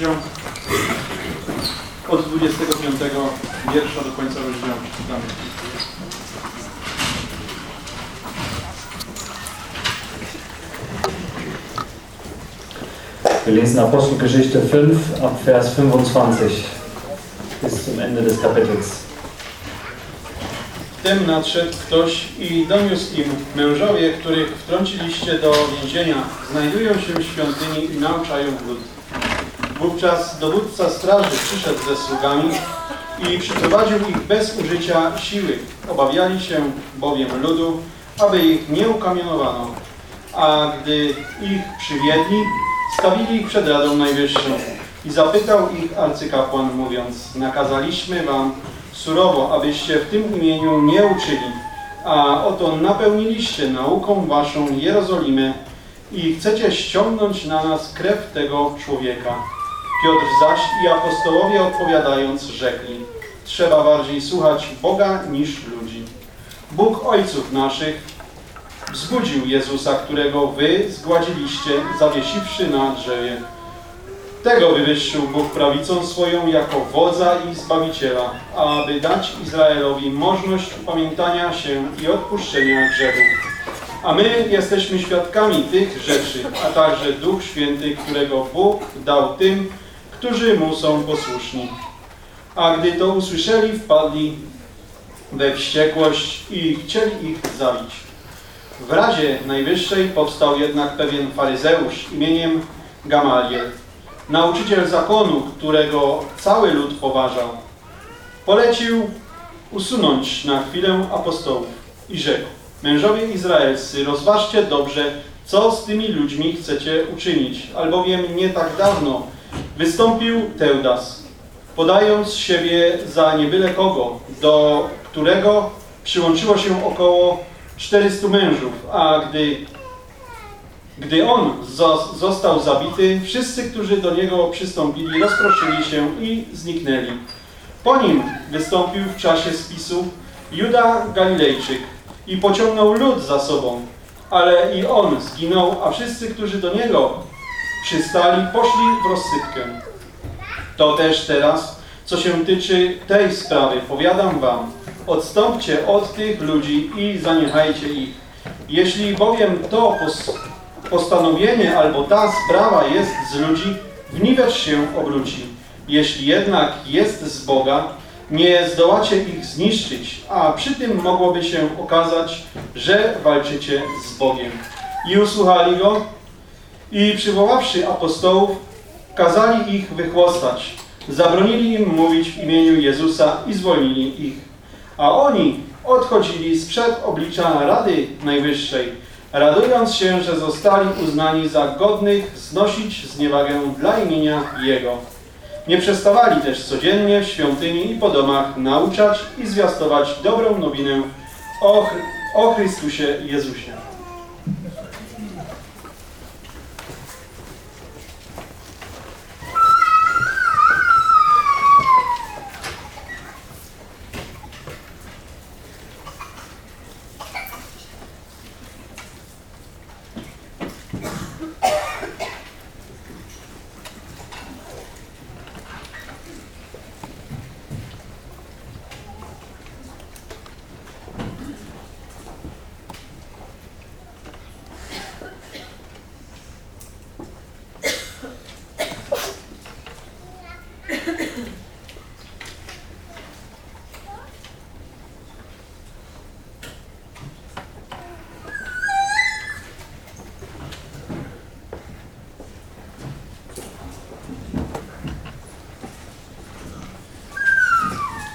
rozdział od 25 wiersza do końca rozdziału przeczytamy. Wir lesen Apostelgeschichte 5 ab Vers 25 bis zum Ende des Kapitels. Wtem nadszedł ktoś i doniósł im, mężowie, których wtrąciliście do więzienia, znajdują się w świątyni i nauczają lud. Wówczas dowódca straży przyszedł ze sługami i przyprowadził ich bez użycia siły. Obawiali się bowiem ludu, aby ich nie ukamienowano. A gdy ich przywiedli, stawili ich przed Radą Najwyższą i zapytał ich arcykapłan, mówiąc, nakazaliśmy wam surowo, abyście w tym imieniu nie uczyli, a oto napełniliście nauką waszą Jerozolimę i chcecie ściągnąć na nas krew tego człowieka. Piotr zaś i apostołowie odpowiadając rzekli, trzeba bardziej słuchać Boga niż ludzi. Bóg ojców naszych wzbudził Jezusa, którego wy zgładziliście, zawiesiwszy na drzewie. Tego wywyższył Bóg prawicą swoją jako wodza i zbawiciela, aby dać Izraelowi możliwość upamiętania się i odpuszczenia grzechów. A my jesteśmy świadkami tych rzeczy, a także Duch Święty, którego Bóg dał tym, którzy Mu są posłuszni. A gdy to usłyszeli, wpadli we wściekłość i chcieli ich zabić. W Radzie Najwyższej powstał jednak pewien faryzeusz imieniem Gamaliel, nauczyciel zakonu, którego cały lud poważał. Polecił usunąć na chwilę apostołów i rzekł, mężowie izraelscy, rozważcie dobrze, co z tymi ludźmi chcecie uczynić, albowiem nie tak dawno wystąpił Teudas, podając siebie za niebyle kogo, do którego przyłączyło się około 400 mężów, a gdy, gdy on zo- został zabity, wszyscy, którzy do niego przystąpili, rozproszyli się i zniknęli. Po nim wystąpił w czasie spisu Juda Galilejczyk i pociągnął lud za sobą, ale i on zginął, a wszyscy, którzy do niego przystali, poszli w rozsypkę. To też teraz, co się tyczy tej sprawy, powiadam wam, odstąpcie od tych ludzi i zaniechajcie ich. Jeśli bowiem to pos postanowienie albo ta sprawa jest z ludzi, w niwecz się obróci. Jeśli jednak jest z Boga, nie zdołacie ich zniszczyć, a przy tym mogłoby się okazać, że walczycie z Bogiem. I usłuchali go i przywoławszy apostołów, kazali ich wychłostać. Zabronili im mówić w imieniu Jezusa i zwolnili ich. A oni odchodzili sprzed oblicza Rady Najwyższej, radując się, że zostali uznani za godnych znosić zniewagę dla imienia Jego. Nie przestawali też codziennie w świątyni i po domach nauczać i zwiastować dobrą nowinę o, Chry o Chrystusie Jezusie.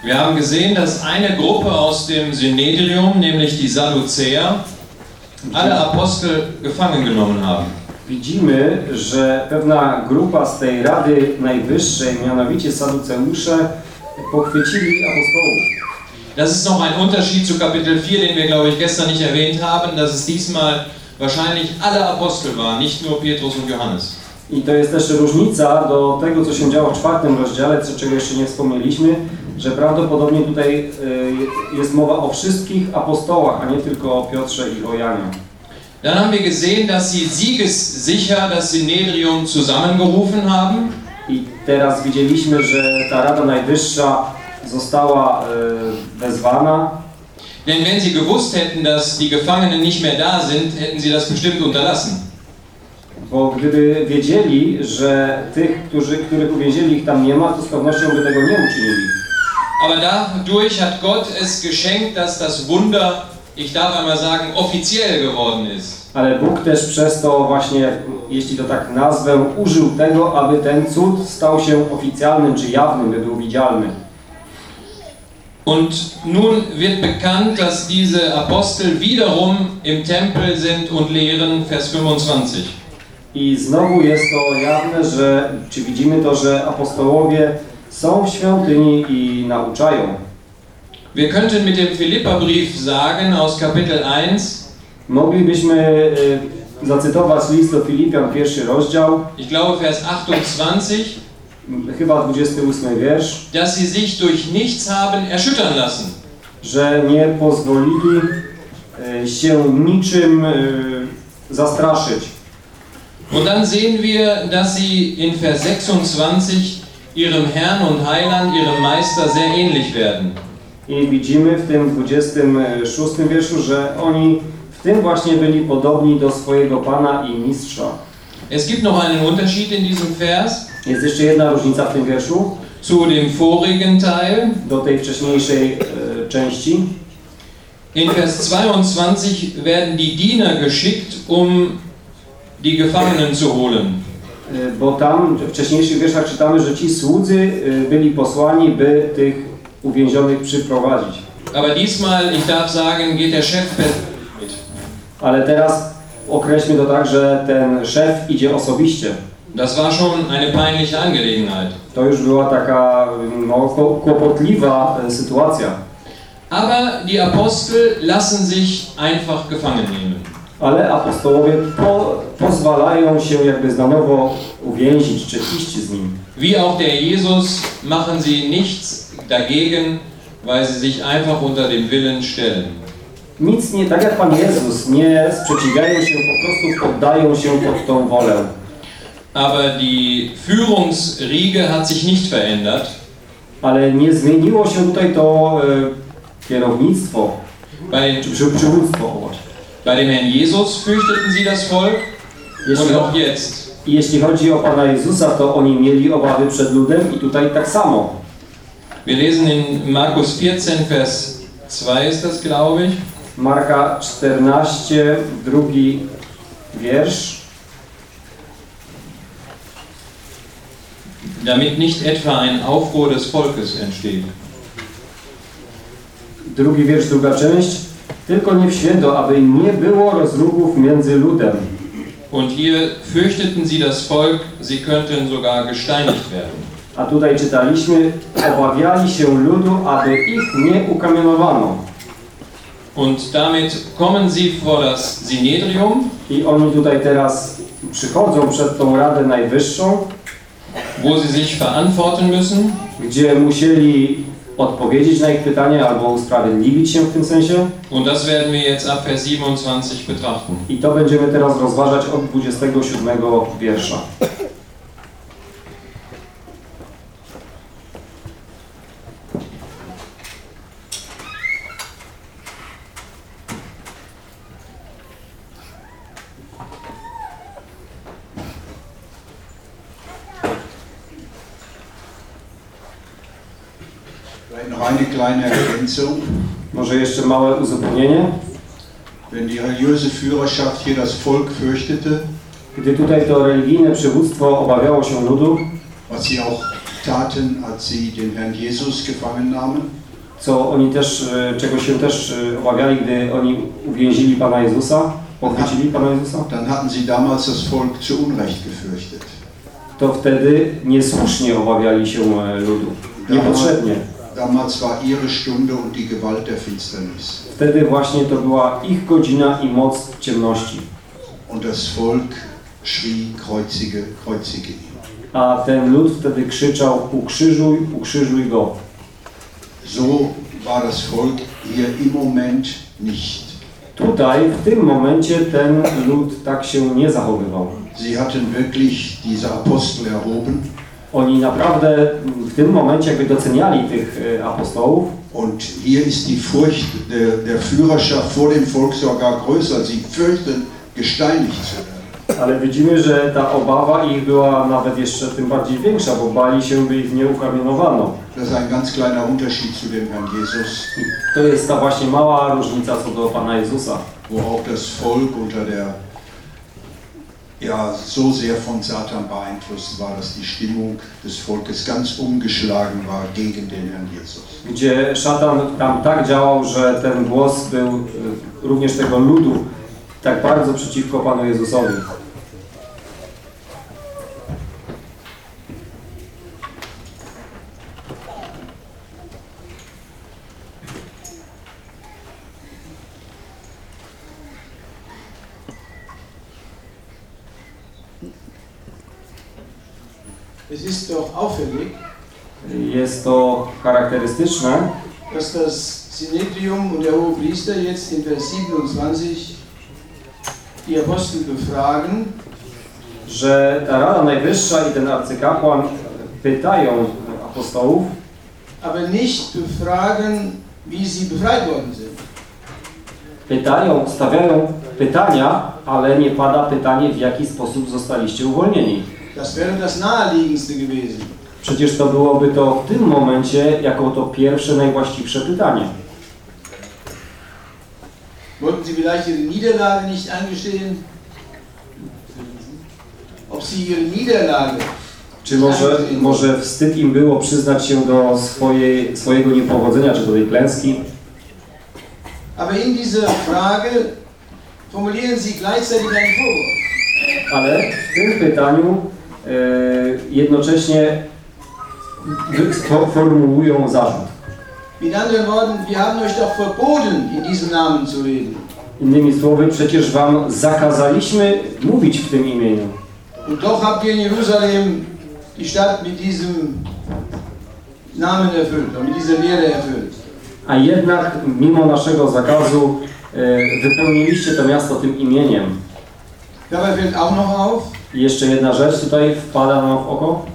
Wir haben gesehen, dass eine Gruppe aus dem Synedrium, nämlich die Sadduzäer, alle Apostel gefangen genommen haben. Widzimy, że pewna grupa z tej Rady Najwyższej, mianowicie Saduceusze, pochwycili apostołów. Das ist noch ein Unterschied zu Kapitel 4, den wir, glaube ich, gestern nicht erwähnt haben, dass es diesmal wahrscheinlich alle Apostel waren, nicht nur Petrus und Johannes. I to jest też różnica do tego, co się działo w czwartym rozdziale, co czego jeszcze nie wspomnieliśmy, że prawdopodobnie tutaj y, jest mowa o wszystkich apostołach, a nie tylko o Piotrze i o Janie. Dann haben wir gesehen, dass sie siegessicher das Synedrium zusammengerufen haben. I teraz widzieliśmy, że ta Rada Najwyższa została e, wezwana, Denn wenn sie gewusst hätten, dass die Gefangenen nicht mehr da sind, hätten sie das bestimmt unterlassen. Bo gdyby wiedzieli, że tych, którzy, których uwięzili ich tam nie ma, to z pewnością by tego nie uczynili. Aber dadurch hat Gott es geschenkt, dass das Wunder, ich darf einmal sagen, offiziell geworden ist. Ale Bóg też przez to właśnie, jeśli to tak nazwę, użył tego, aby ten cud stał się oficjalnym czy jawnym, by był widzialny. Und nun wird bekannt, dass diese Apostel wiederum im Tempel sind und lehren, Vers 25. I znowu jest to jawne, że, czy widzimy to, że apostołowie są w świątyni i nauczają. Wir könnten mit dem Philipperbrief sagen aus Kapitel 1, Moglibyśmy y, zacytować list do Filipian, pierwszy rozdział, ich glaube Vers 28, m, chyba 28 wiersz, dass sie sich durch nichts haben erschüttern lassen. że nie pozwolili y, się niczym y, zastraszyć. Und dann sehen wir, dass sie in Vers 26 ihrem Herrn und Heiland, ihrem Meister sehr ähnlich werden. I widzimy w tym 26 wierszu, że oni w tym właśnie byli podobni do swojego Pana i Mistrza. Es gibt noch einen Unterschied in diesem Vers Jest jeszcze jedna różnica w tym wierszu zu dem vorigen Teil. do tej wcześniejszej e, części. In Vers 22 werden die Diener geschickt, um die Gefangenen zu holen. E, Bo tam w wcześniejszych wierszach czytamy, że ci słudzy e, byli posłani, by tych uwięzionych przyprowadzić. Aber diesmal, ich darf sagen, geht der Chef mit. Ale teraz określmy to tak, że ten szef idzie osobiście. Das war schon eine peinliche Angelegenheit. To już była taka no, kło- kłopotliwa e, sytuacja. Aber die Apostel lassen sich einfach gefangen nehmen. Ale apostołowie po, pozwalają się jakby na nowo uwięzić, czy iść z nim. Wie auch der Jesus machen sie nichts dagegen, weil sie sich einfach unter dem Willen stellen. Nic nie, tak jak Pan Jezus, nie sprzeciwiają się, po prostu poddają się pod tą wolę. Aber die Führungsriege hat sich nicht verändert. Ale nie zmieniło się tutaj to e, kierownictwo, Bei, czy przy, przywództwo. Bei dem Herrn Jesus fürchteten sie das Volk Jeśli, und auch jetzt. jeśli chodzi o Pana Jezusa, to oni mieli obawy przed ludem i tutaj tak samo. Wir lesen in Markus 14, Vers 2 ist das, glaube ich. Marka 14, drugi wiersz. Damit nicht etwa ein Aufruhr des Volkes entsteht. Drugi wiersz, druga część. Tylko nie w święto, aby nie było rozruchów między ludem. Und hier fürchteten sie das Volk, sie könnten sogar gesteinigt werden. A tutaj czytaliśmy, obawiali się ludu, aby ich nie ukamienowano. Und damit kommen sie vor das Synedrium, I oni tutaj teraz przychodzą przed tą Radę Najwyższą, wo sie sich verantworten müssen. gdzie musieli odpowiedzieć na ich pytania albo usprawiedliwić się w tym sensie. Und das werden wir jetzt ab Vers 27 betrachten. I to będziemy teraz rozważać od 27 wiersza. Vielleicht noch eine Może jeszcze małe uzupełnienie. Wenn die religiöse Führerschaft hier das Volk fürchtete, Gdy tutaj to religijne przywództwo obawiało się ludu, was sie auch taten, als sie den Herrn Jesus gefangen nahmen, co oni też, e, czego się też e, obawiali, gdy oni uwięzili Pana Jezusa, pochwycili Pana Jezusa, dann hatten sie damals das Volk zu Unrecht gefürchtet. to wtedy niesłusznie obawiali się e, ludu. Niepotrzebnie. Damals war ihre Stunde und die Gewalt der Finsternis. Wtedy właśnie to była ich godzina i moc ciemności. Und das Volk schrie, kreuzige, kreuzige ihn. A ten lud wtedy krzyczał, ukrzyżuj, ukrzyżuj go. So war das Volk hier im Moment nicht. Tutaj, w tym momencie, ten lud tak się nie zachowywał. Sie hatten wirklich diese Apostel erhoben Oni naprawdę w tym momencie jakby doceniali tych e, apostołów, Und hier ist die Furcht der, der Führerschaft vor dem Volk sogar größer. Sie fürchten, gesteinigt zu werden. ale widzimy, że ta obawa ich była nawet jeszcze tym bardziej większa, bo bali się, by ich nie ukamienowano. To jest ta właśnie mała różnica co do Pana Jezusa, wo auch das Volk unter der ja so sehr von Satan beeinflusst war, dass die Stimmung des Volkes ganz umgeschlagen war gegen den Herrn Jesus. gdzie szatan tam tak działał, że ten głos był e, również tego ludu tak bardzo przeciwko Panu Jezusowi. Es ist doch auffällig, Jest to charakterystyczne, dass das Synedrium und der Hohepriester jetzt in Vers 27 die Apostel befragen, że ta Rada Najwyższa i ten arcykapłan pytają apostołów, aber nicht befragen, wie sie befreit worden sind. pytają, stawiają pytania, ale nie pada pytanie, w jaki sposób zostaliście uwolnieni. Das wäre das naheliegendste gewesen. Przecież to byłoby to w tym momencie jako to pierwsze, najwłaściwsze pytanie. Wollten sie vielleicht ihre Niederlage nicht eingestehen? Ob sie ihre Niederlage Czy może, może wstyd im było przyznać się do swojej, swojego niepowodzenia, czy do tej klęski? Ale w tym pytaniu jednocześnie wy- sfo- formułują zarzut. Mit anderen Worten, wir haben euch doch verboten, in diesem Namen zu reden. Innymi słowy, przecież wam zakazaliśmy mówić w tym imieniu. Und doch habt ihr in Jerusalem die Stadt mit diesem Namen erfüllt, mit dieser Lehre erfüllt. A jednak mimo naszego zakazu e, wypełniliście to miasto tym imieniem. Dabei fällt auch noch auf, I jeszcze jedna rzecz tutaj wpada nam w oko.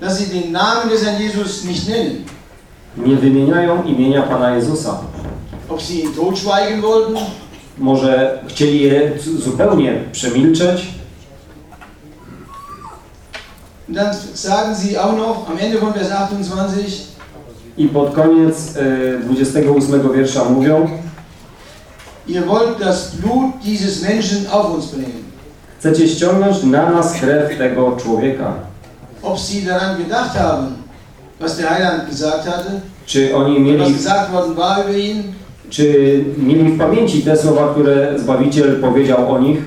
dass sie den Namen des Herrn Jesus nicht nennen. Nie wymieniają imienia Pana Jezusa. Ob sie ihn totschweigen wollten, Może chcieli je zu- zupełnie przemilczeć, und dann sagen sie auch noch am Ende von Vers 28, I pod koniec e, 28 wiersza mówią ihr wollt das Blut dieses Menschen auf uns bringen. Chcecie ściągnąć na nas krew tego człowieka. Ob sie daran gedacht haben, was der Heiland gesagt hatte, Czy oni was mieli, gesagt worden war über ihn, czy mieli w pamięci te słowa, które Zbawiciel powiedział o nich,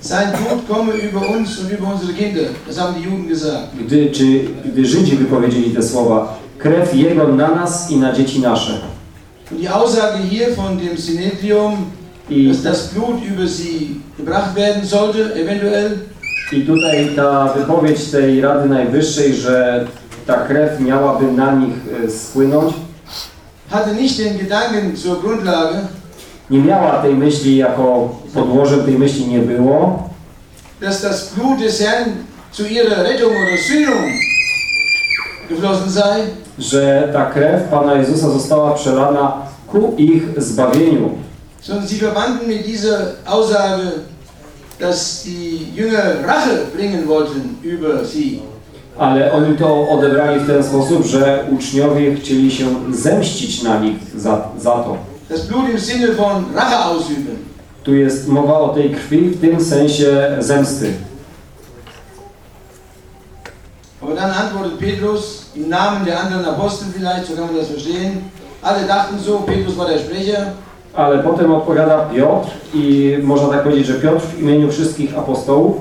sein Blut komme über uns und über unsere Kinder. Das haben die Juden gesagt. gdy, czy, gdy Żydzi wypowiedzieli te słowa? Krew Jego na nas i na dzieci nasze. Und die Aussage hier von dem Synedrium, I, dass das Blut über sie gebracht werden sollte, eventuell, I tutaj ta wypowiedź tej Rady Najwyższej, że ta krew miałaby na nich e, spłynąć, hatte nicht den Gedanken zur Grundlage, nie miała tej myśli jako podłożem tej myśli nie było, dass das Blut des Herrn zu ihrer Rettung oder Sühnung geflossen sei, że ta krew Pana Jezusa została przelana ku ich zbawieniu. Sondern sie verbanden mit dieser Aussage, dass die Jünger Rache bringen wollten über sie. Ale oni to odebrali w ten sposób, że uczniowie chcieli się zemścić na nich za, za to. Das Blut im Sinne von Rache ausüben. Tu jest mowa o tej krwi w tym sensie zemsty. Aber dann antwortet Petrus im Namen der anderen Apostel vielleicht, so kann man das verstehen. Alle dachten so, Petrus war der Sprecher. Ale potem odpowiada Piotr i można tak powiedzieć, że Piotr w imieniu wszystkich apostołów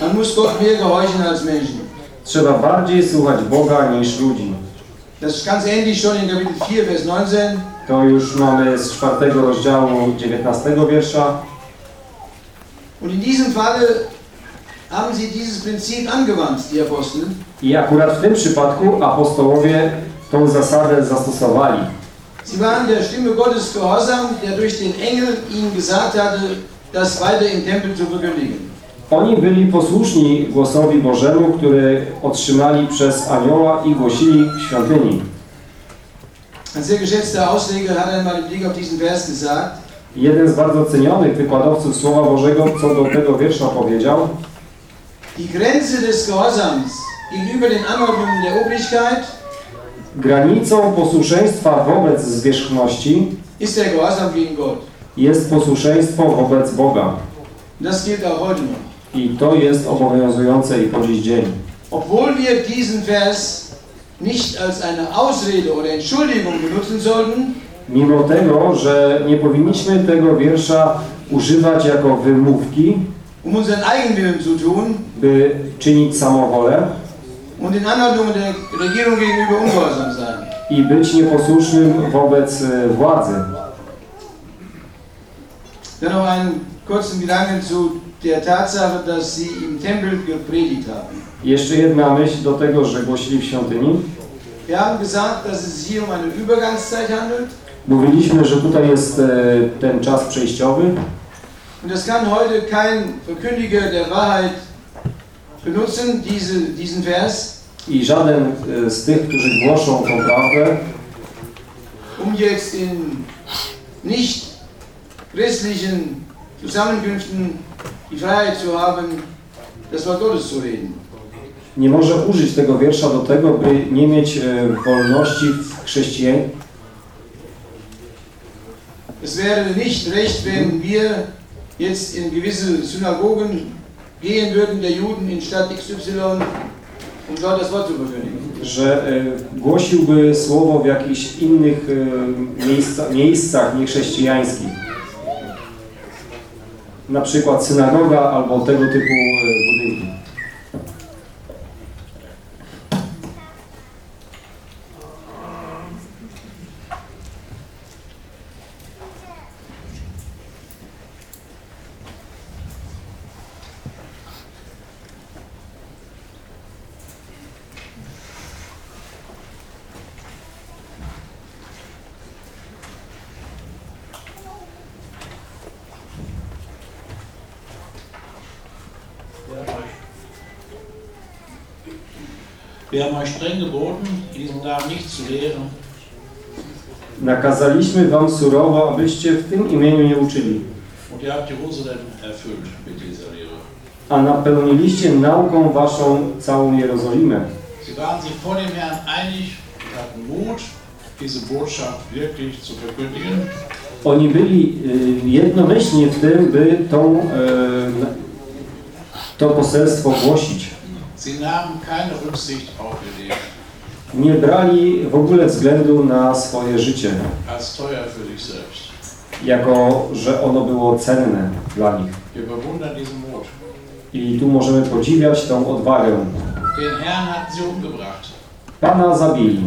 Man muss Gott mehr gehorchen als Menschen. trzeba bardziej słuchać Boga niż ludzi. Das ist ganz ähnlich schon in Kapitel 4, Vers 19. To już mamy z czwartego rozdziału 19 wiersza. Und in diesem Falle haben sie dieses Prinzip angewandt, die Apostel. I akurat w tym przypadku apostołowie tą zasadę zastosowali. Sie waren der Stimme Gottes gehorsam, der durch den Engel ihnen gesagt hatte, das weiter im Tempel zu verkündigen. Oni byli posłuszni głosowi Bożemu, który otrzymali przez anioła i głosili w świątyni. Ein sehr geschätzter Ausleger hat einmal im Blick auf diesen Vers gesagt, Jeden z bardzo cenionych wykładowców Słowa Bożego co do tego wiersza powiedział, die Grenze des Gehorsams gegenüber den Anordnungen der Obrigkeit granicą posłuszeństwa wobec zwierzchności jest posłuszeństwo wobec Boga. I to jest obowiązujące i po dziś dzień. Obwohl wir diesen Vers nicht als eine Ausrede oder Entschuldigung benutzen sollten, Mimo tego, że nie powinniśmy tego wiersza używać jako wymówki, um unseren Eigenwillen zu tun by czynić samowolę und den Anordnungen der Regierung gegenüber ungehorsam sein. i być nieposłusznym wobec e, władzy. Dann noch einen kurzen Gedanken zu der Tatsache, dass sie im Tempel gepredigt haben. Jeszcze jedna myśl do tego, że głosili w świątyni. Wir haben gesagt, dass es sich hier um eine Übergangszeit handelt. Mówiliśmy, że tutaj jest e, ten czas przejściowy Und das kann heute kein Verkündiger der Wahrheit benutzen, diese, diesen Vers, i żaden e, z tych, którzy głoszą tą prawdę, um jetzt in nicht christlichen Zusammenkünften die Freiheit zu haben, das Wort Gottes zu reden. nie może użyć tego wiersza do tego, by nie mieć e, wolności w chrześcijan, Es wäre nicht recht, wenn wir jetzt in gewisse Synagogen gehen würden, der Juden in Stadt XY, um dort das Wort zu verkündigen. że e, głosiłby słowo w jakichś innych e, miejsca, miejscach niechrześcijańskich. Na przykład synagoga albo tego typu e, budynki. Wir haben euch streng geboten, in diesem Namen nichts zu lehren, Nakazaliśmy wam surowo, abyście w tym imieniu nie uczyli, und ihr habt Jerusalem erfüllt mit dieser Lehre. a napełniliście nauką waszą całą Jerozolimę. Sie waren sich vor dem Herrn einig und hatten Mut, diese Botschaft wirklich zu verkündigen. Oni byli y, jednomyślni w tym, by tą, e, to poselstwo głosić. Nie brali w ogóle względu na swoje życie, jako że ono było cenne dla nich. I tu możemy podziwiać tą odwagę. Den Herrn hatten sie umgebracht. Pana zabili.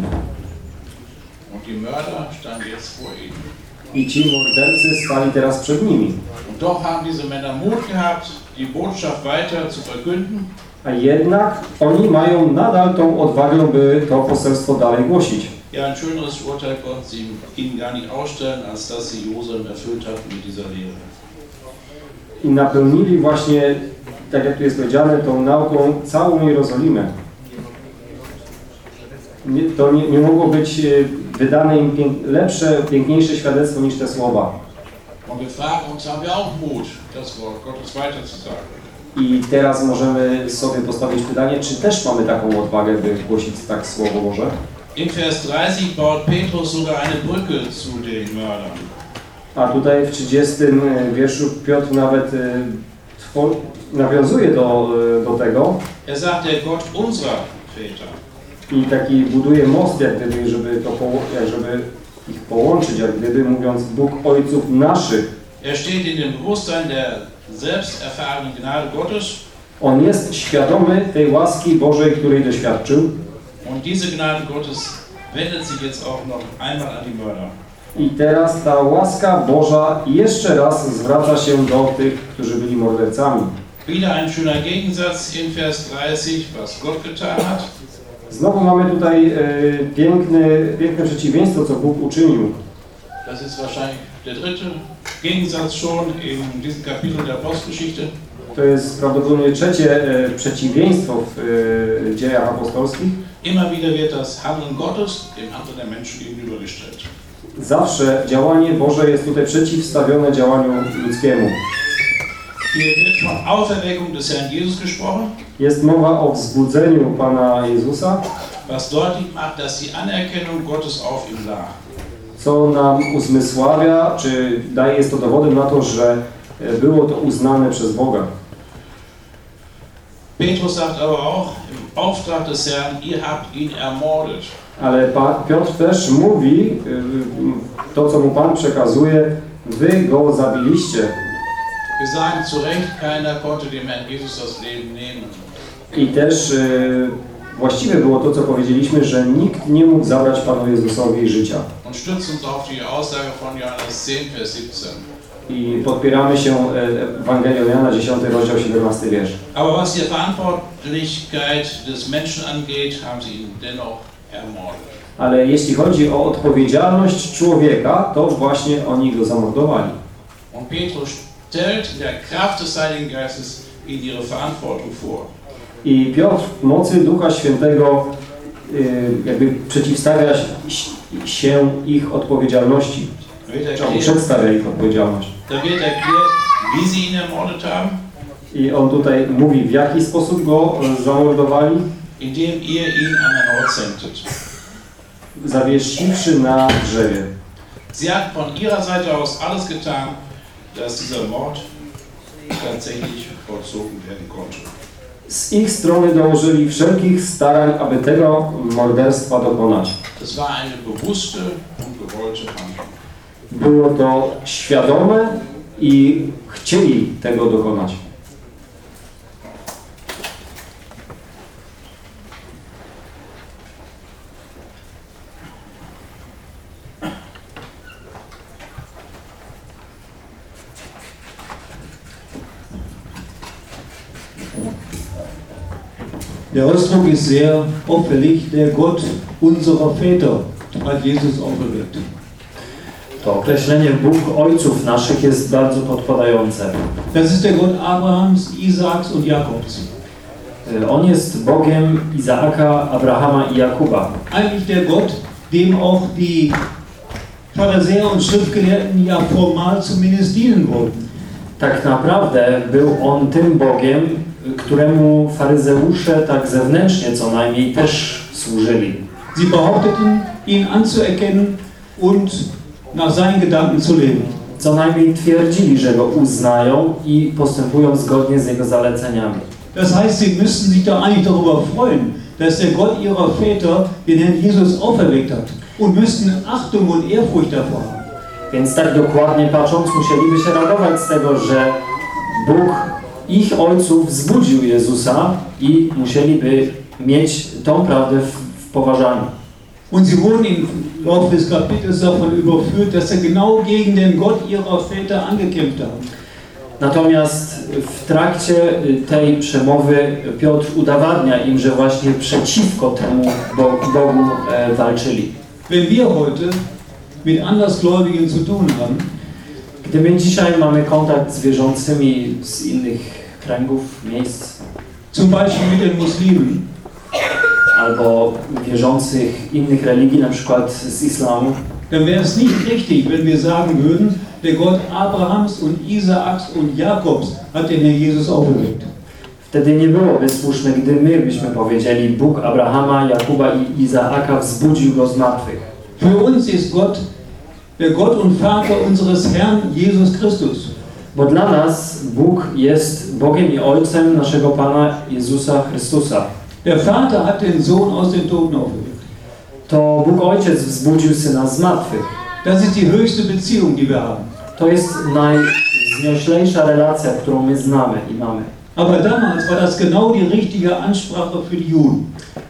I ci mordercy stali teraz przed nimi. Und doch haben diese Männer Mut gehabt, die Botschaft weiter zu verkünden A jednak oni mają nadal tą odwagę, by to poselstwo dalej głosić. Ja, ein schöneres Urteil konnten sie ihnen gar nicht ausstellen, als dass sie Jerusalem erfüllt hatten mit dieser Lehre. I napełnili właśnie, tak jak tu jest powiedziane, tą nauką całą Jerozolimę. Nie, to nie, nie mogło być e, wydane im pięk, lepsze, piękniejsze świadectwo niż te słowa. Und wir fragen uns, haben wir auch Mut, das Wort Gottes weiterzusagen? I teraz możemy sobie postawić pytanie, czy też mamy taką odwagę, by głosić tak Słowo Boże? In Vers 30 baut Petrus sogar eine Brücke zu den Mördern. A tutaj w 30 wierszu Piotr nawet e, nawiązuje do, e, do tego Er sagt, der Gott unserer Väter. i taki buduje most, jak gdyby, żeby, to żeby ich połączyć, jak gdyby mówiąc Bóg Ojców naszych. Er steht in dem Bewusstsein der selbst erfahrenen Gnade Gottes On jest świadomy tej łaski Bożej, której doświadczył und diese Gnade Gottes wendet sich jetzt auch noch einmal an die Mörder. i teraz ta łaska Boża jeszcze raz zwraca się do tych, którzy byli mordercami. Wieder ein schöner Gegensatz in Vers 30, was Gott getan hat. Znowu mamy tutaj e, piękny, piękne przeciwieństwo, co Bóg uczynił. Das ist wahrscheinlich der dritte Gegensatz schon in diesem Kapitel der Apostelgeschichte. To jest prawdopodobnie trzecie e, przeciwieństwo w e, dziejach apostolskich. Immer wieder wird das Handeln Gottes dem Handeln der Menschen gegenübergestellt. Zawsze działanie Boże jest tutaj przeciwstawione działaniu ludzkiemu. Hier wird von Auferweckung des Herrn Jesus gesprochen, Jest mowa o wzbudzeniu Pana Jezusa, was deutlich macht, dass die Anerkennung Gottes auf ihm lag. Co nam uzmysławia, czy daje jest to dowodem na to, że e, było to uznane przez Boga. Petrus sagt aber auch im Auftrag des Herrn, ihr habt ihn ermordet. Ale Piotr też mówi y, to, co mu Pan przekazuje, wy go zabiliście. Wir sagen zu Recht, keiner konnte dem Herrn Jesus das Leben nehmen. I też y, właściwe było to, co powiedzieliśmy, że nikt nie mógł zabrać Panu Jezusowi życia. Und stützen uns auf die Aussage von Johannes 10, Vers 17. I podpieramy się e, Ewangelią Jana, 10 rozdział, 17 wiersz. Aber was die Verantwortlichkeit des Menschen angeht, haben sie ihn dennoch ermordet. Ale jeśli chodzi o odpowiedzialność człowieka, to właśnie oni go zamordowali. Und Petrus stellt in der Kraft des Heiligen Geistes ihnen ihre Verantwortung vor. I Piotr w mocy Ducha Świętego y, jakby przeciwstawia się ich odpowiedzialności, przedstawia ich odpowiedzialność. I on tutaj mówi, w jaki sposób go zamordowali, indem ihr ihn an ein hängtet. zawiesiwszy na drzewie. Sie hat von ihrer Seite aus alles getan, dass dieser Mord tatsächlich vollzogen werden konnte. Z ich strony dołożyli wszelkich starań, aby tego morderstwa dokonać. Było to świadome i chcieli tego dokonać. Der Ausdruck ist sehr auffällig, der Gott unserer Väter hat Jesus auferweckt. To określenie Bóg Ojców naszych jest bardzo podpadające. Das ist der Gott Abrahams, Isaaks und Jakobs. Y, On jest Bogiem Izaaka, Abrahama i Jakuba. Eigentlich der Gott, dem auch die Pharisäer und Schriftgelehrten ja formal zumindest dienen wollten. Tak naprawdę był on tym Bogiem, któremu faryzeusze tak zewnętrznie co najmniej też służyli. Sie behaupteten, ihn anzuerkennen und nach seinen Gedanken zu leben. Co najmniej twierdzili, że go uznają i postępują zgodnie z jego zaleceniami. Das heißt, sie müssten sich doch eigentlich darüber freuen, dass der Gott ihrer Väter den Herrn Jesus auferweckt hat und müssten Achtung und Ehrfurcht davor haben. Więc tak dokładnie patrząc, musieliby się radować z tego, że Bóg ich ojców wzbudził Jezusa i musieliby mieć tą prawdę w, w poważaniu. Und sie wurden im Laufe des Kapitels davon überführt, dass sie genau gegen den Gott ihrer Väter angekämpft haben. Natomiast w trakcie y, tej przemowy Piotr udowadnia im, że właśnie przeciwko temu Bo- Bogu e, walczyli. Wenn wir heute mit Andersgläubigen zu tun haben, Gdy my dzisiaj mamy kontakt z wierzącymi z innych kręgów, miejsc, zum Beispiel mit den Muslimen, albo wierzących innych religii, na przykład z islamu, dann wäre es nicht richtig, wenn wir sagen würden, der Gott Abrahams und Isaaks und Jakobs hat den Herrn Jesus auferweckt. wtedy nie byłoby słuszne, gdy my byśmy powiedzieli Bóg Abrahama, Jakuba i Izaaka wzbudził go z martwych. Für uns ist Gott der Gott und Vater unseres Herrn Jesus Christus. Bo dla nas Bóg jest Bogiem i Ojcem naszego Pana Jezusa Chrystusa. Der Vater hat den Sohn aus den Toten auferweckt. To Bóg Ojciec wzbudził Syna z martwych. Das ist die höchste Beziehung, die wir haben. To jest najznioślejsza relacja, którą my znamy i mamy. Aber damals war das genau die richtige Ansprache für die Juden.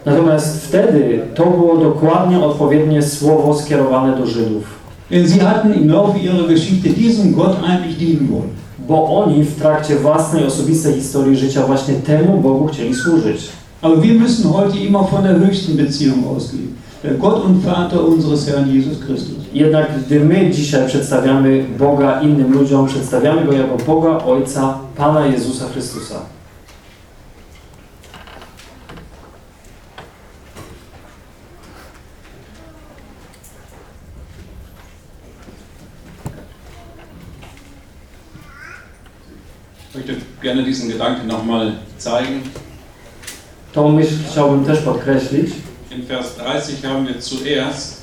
Natomiast wtedy to było dokładnie odpowiednie słowo skierowane do Żydów. Sie hatten im Laufe ihrer Geschichte diesem Gott eigentlich dienen wollen. Bo oni w trakcie własnej osobistej historii życia właśnie temu Bogu chcieli służyć. Aber wir müssen heute immer von der höchsten Beziehung ausgehen. der Gott und Vater unseres Herrn Jesus Christus. Jednak gdy my dzisiaj przedstawiamy Boga innym ludziom, przedstawiamy Go jako Boga Ojca, Pana Jezusa Chrystusa. Gerne diesen Gedanken nochmal zeigen. Tą myśl chciałbym też podkreślić. In Vers 30 haben wir zuerst,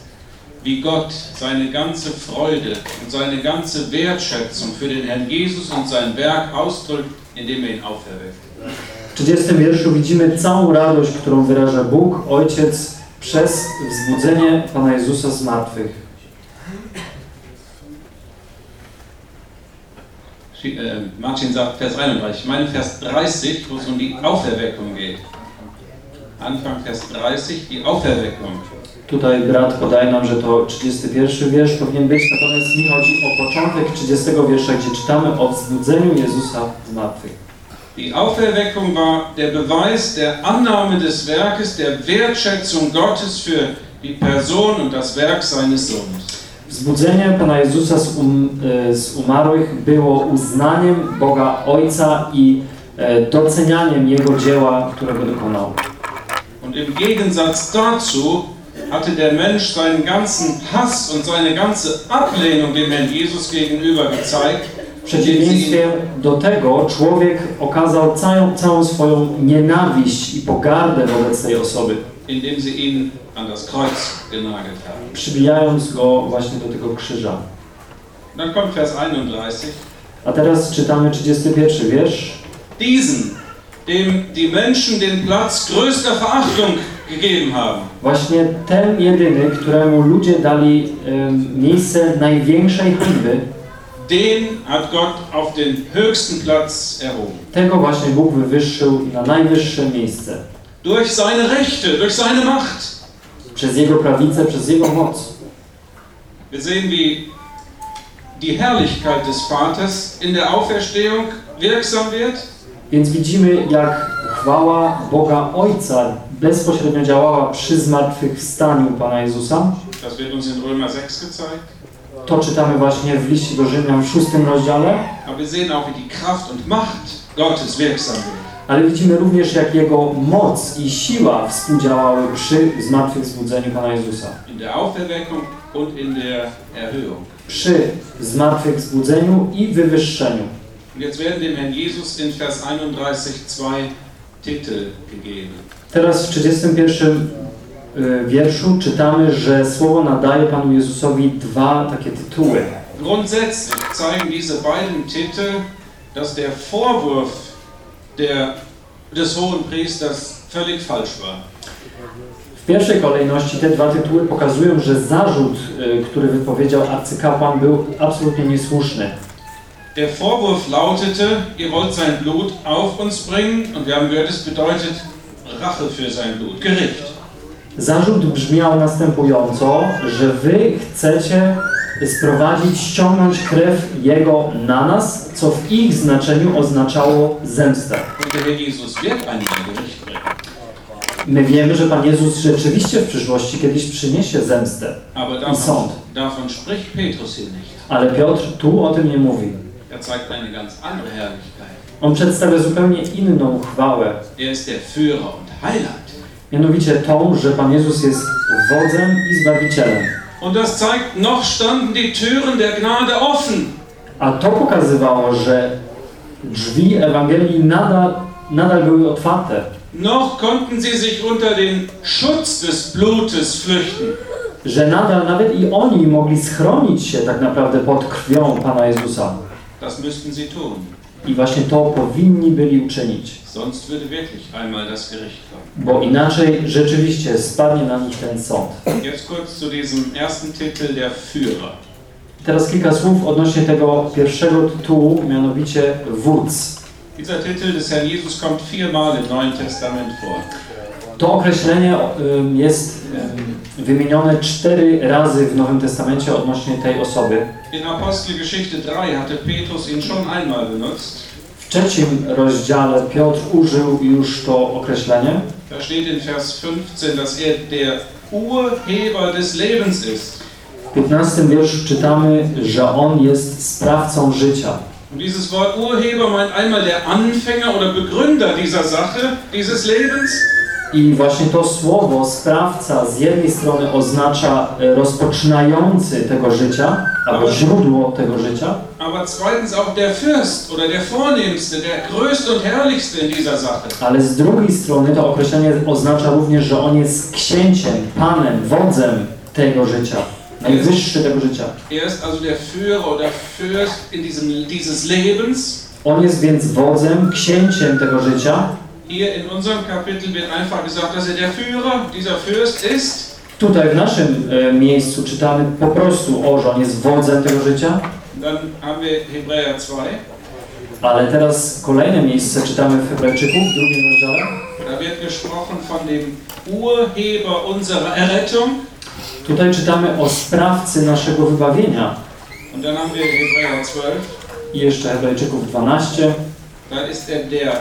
wie Gott seine ganze Freude und seine ganze Wertschätzung für den Herrn Jesus und sein Werk ausdrückt, indem er ihn auferweckt. W 30 wierszu widzimy całą radość, którą wyraża Bóg, Ojciec, przez wzbudzenie Pana Jezusa z martwych. Schi- äh, Martin sagt Vers 31. Ich meine Vers 30, wo es um die Auferweckung geht. Anfang Vers 30, die Auferweckung. Tutaj brat podaje nam, że to 31 wiersz powinien być, natomiast mi chodzi o początek 30 wiersza, gdzie czytamy o wzbudzeniu Jezusa z martwych. Die Auferweckung war der Beweis der Annahme des Werkes, der Wertschätzung Gottes für die Person und das Werk seines Sohnes. Wzbudzenie Pana Jezusa z, um, e, z umarłych było uznaniem Boga Ojca i e, docenianiem Jego dzieła, którego dokonał. Und im Gegensatz dazu hatte der Mensch seinen ganzen Hass und seine ganze Ablehnung dem Herrn Jesus gegenüber gezeigt, W przeciwieństwie do tego człowiek okazał całą, całą swoją nienawiść i pogardę wobec tej osoby, indem sie ihn an das Kreuz genagelt haben. przybijając go właśnie do tego krzyża. Dann kommt Vers 31. A teraz czytamy 31 wiersz. Diesen, dem die Menschen den Platz größter Verachtung gegeben haben, Właśnie ten jedyny, któremu ludzie dali em, miejsce największej hańby, den hat Gott auf den höchsten Platz erhoben. tego właśnie Bóg wywyższył na najwyższe miejsce. Durch seine Rechte, durch seine Macht. Przez Jego prawicę, przez Jego moc. Wir sehen, wie die Herrlichkeit des Vaters in der Auferstehung wirksam wird. Więc widzimy, jak chwała Boga Ojca bezpośrednio działała przy zmartwychwstaniu Pana Jezusa. Das wird uns in Römer 6 gezeigt. To czytamy właśnie w liście do Rzymian w szóstym rozdziale, Aber wir sehen auch, wie die Kraft und Macht Gottes wirksam wird. Ale widzimy również, jak Jego moc i siła współdziałały przy zmartwychwzbudzeniu Pana Jezusa. In der Auferweckung und in der Erhöhung. Przy zmartwychwzbudzeniu i wywyższeniu. Und jetzt werden dem Herrn Jesus in Vers 31 zwei Titel gegeben. Teraz w 31 y, wierszu czytamy, że Słowo nadaje Panu Jezusowi dwa takie tytuły. Grundsätzlich zeigen diese beiden Titel, dass der Vorwurf der, des hohen Priesters völlig falsch war. W pierwszej kolejności te dwa tytuły pokazują, że zarzut, y, który wypowiedział arcykapłan był absolutnie niesłuszny. Der Vorwurf lautete, ihr wollt sein Blut auf uns bringen, und wir haben gehört, es bedeutet Rache für sein Blut, Gericht. Zarzut brzmiał następująco, że wy chcecie sprowadzić, ściągnąć krew Jego na nas, co w ich znaczeniu oznaczało zemstę. My wiemy, że Pan Jezus rzeczywiście w przyszłości kiedyś przyniesie zemstę, I sąd. ale Piotr tu o tym nie mówi. Er. On przedstawia zupełnie inną chwałę, Er mianowicie tą, że Pan Jezus jest wodzem i zbawicielem. Und das zeigt, noch standen die Türen der Gnade offen. A to pokazywało, że drzwi Ewangelii nadal, nadal były otwarte, Noch konnten sie sich unter den Schutz des Blutes flüchten. że nadal nawet i oni mogli schronić się tak naprawdę pod krwią Pana Jezusa. Das müssten sie tun. I właśnie to powinni byli uczynić, Sonst würde wirklich einmal das Gericht kommen. bo inaczej rzeczywiście spadnie na nich ten sąd. Jetzt kurz zu diesem ersten Titel, der Führer. Teraz kilka słów odnośnie tego pierwszego tytułu, mianowicie wódz. Dieser Titel des Herrn Jesus kommt viermal im Neuen Testament vor. To określenie jest ym, wymienione cztery razy w Nowym Testamencie odnośnie tej osoby. In Apostelgeschichte 3 hatte Petrus ihn schon einmal benutzt. Trzecim rozdziale Piotr użył już to określenie. Da steht in Vers 15, dass er der Urheber des Lebens ist. W 15 wierszu czytamy, że On jest sprawcą życia. Und dieses Wort Urheber meint einmal der Anfänger oder Begründer dieser Sache, dieses Lebens. I właśnie to słowo sprawca z jednej strony oznacza e, rozpoczynający tego życia, albo źródło tego życia, ale z drugiej strony to określenie oznacza również, że On jest księciem, panem, wodzem tego życia, najwyższy tego życia. Er ist also der Führer oder Fürst in diesem, dieses Lebens. On jest więc wodzem, księciem tego życia. Hier in unserem Kapitel wird einfach gesagt, dass er der Führer, dieser Fürst ist. Tutaj w naszym e, miejscu czytamy po prostu o, że On jest wodzem tego życia, Dann haben wir Hebräer 2. ale teraz kolejne miejsce czytamy w Hebrajczyków w drugim rozdziale. Da wird gesprochen von dem Urheber unserer Errettung. Tutaj czytamy o sprawcy naszego wybawienia. Und dann haben wir Hebräer 12. I jeszcze Hebrajczyków 12. Da ist er der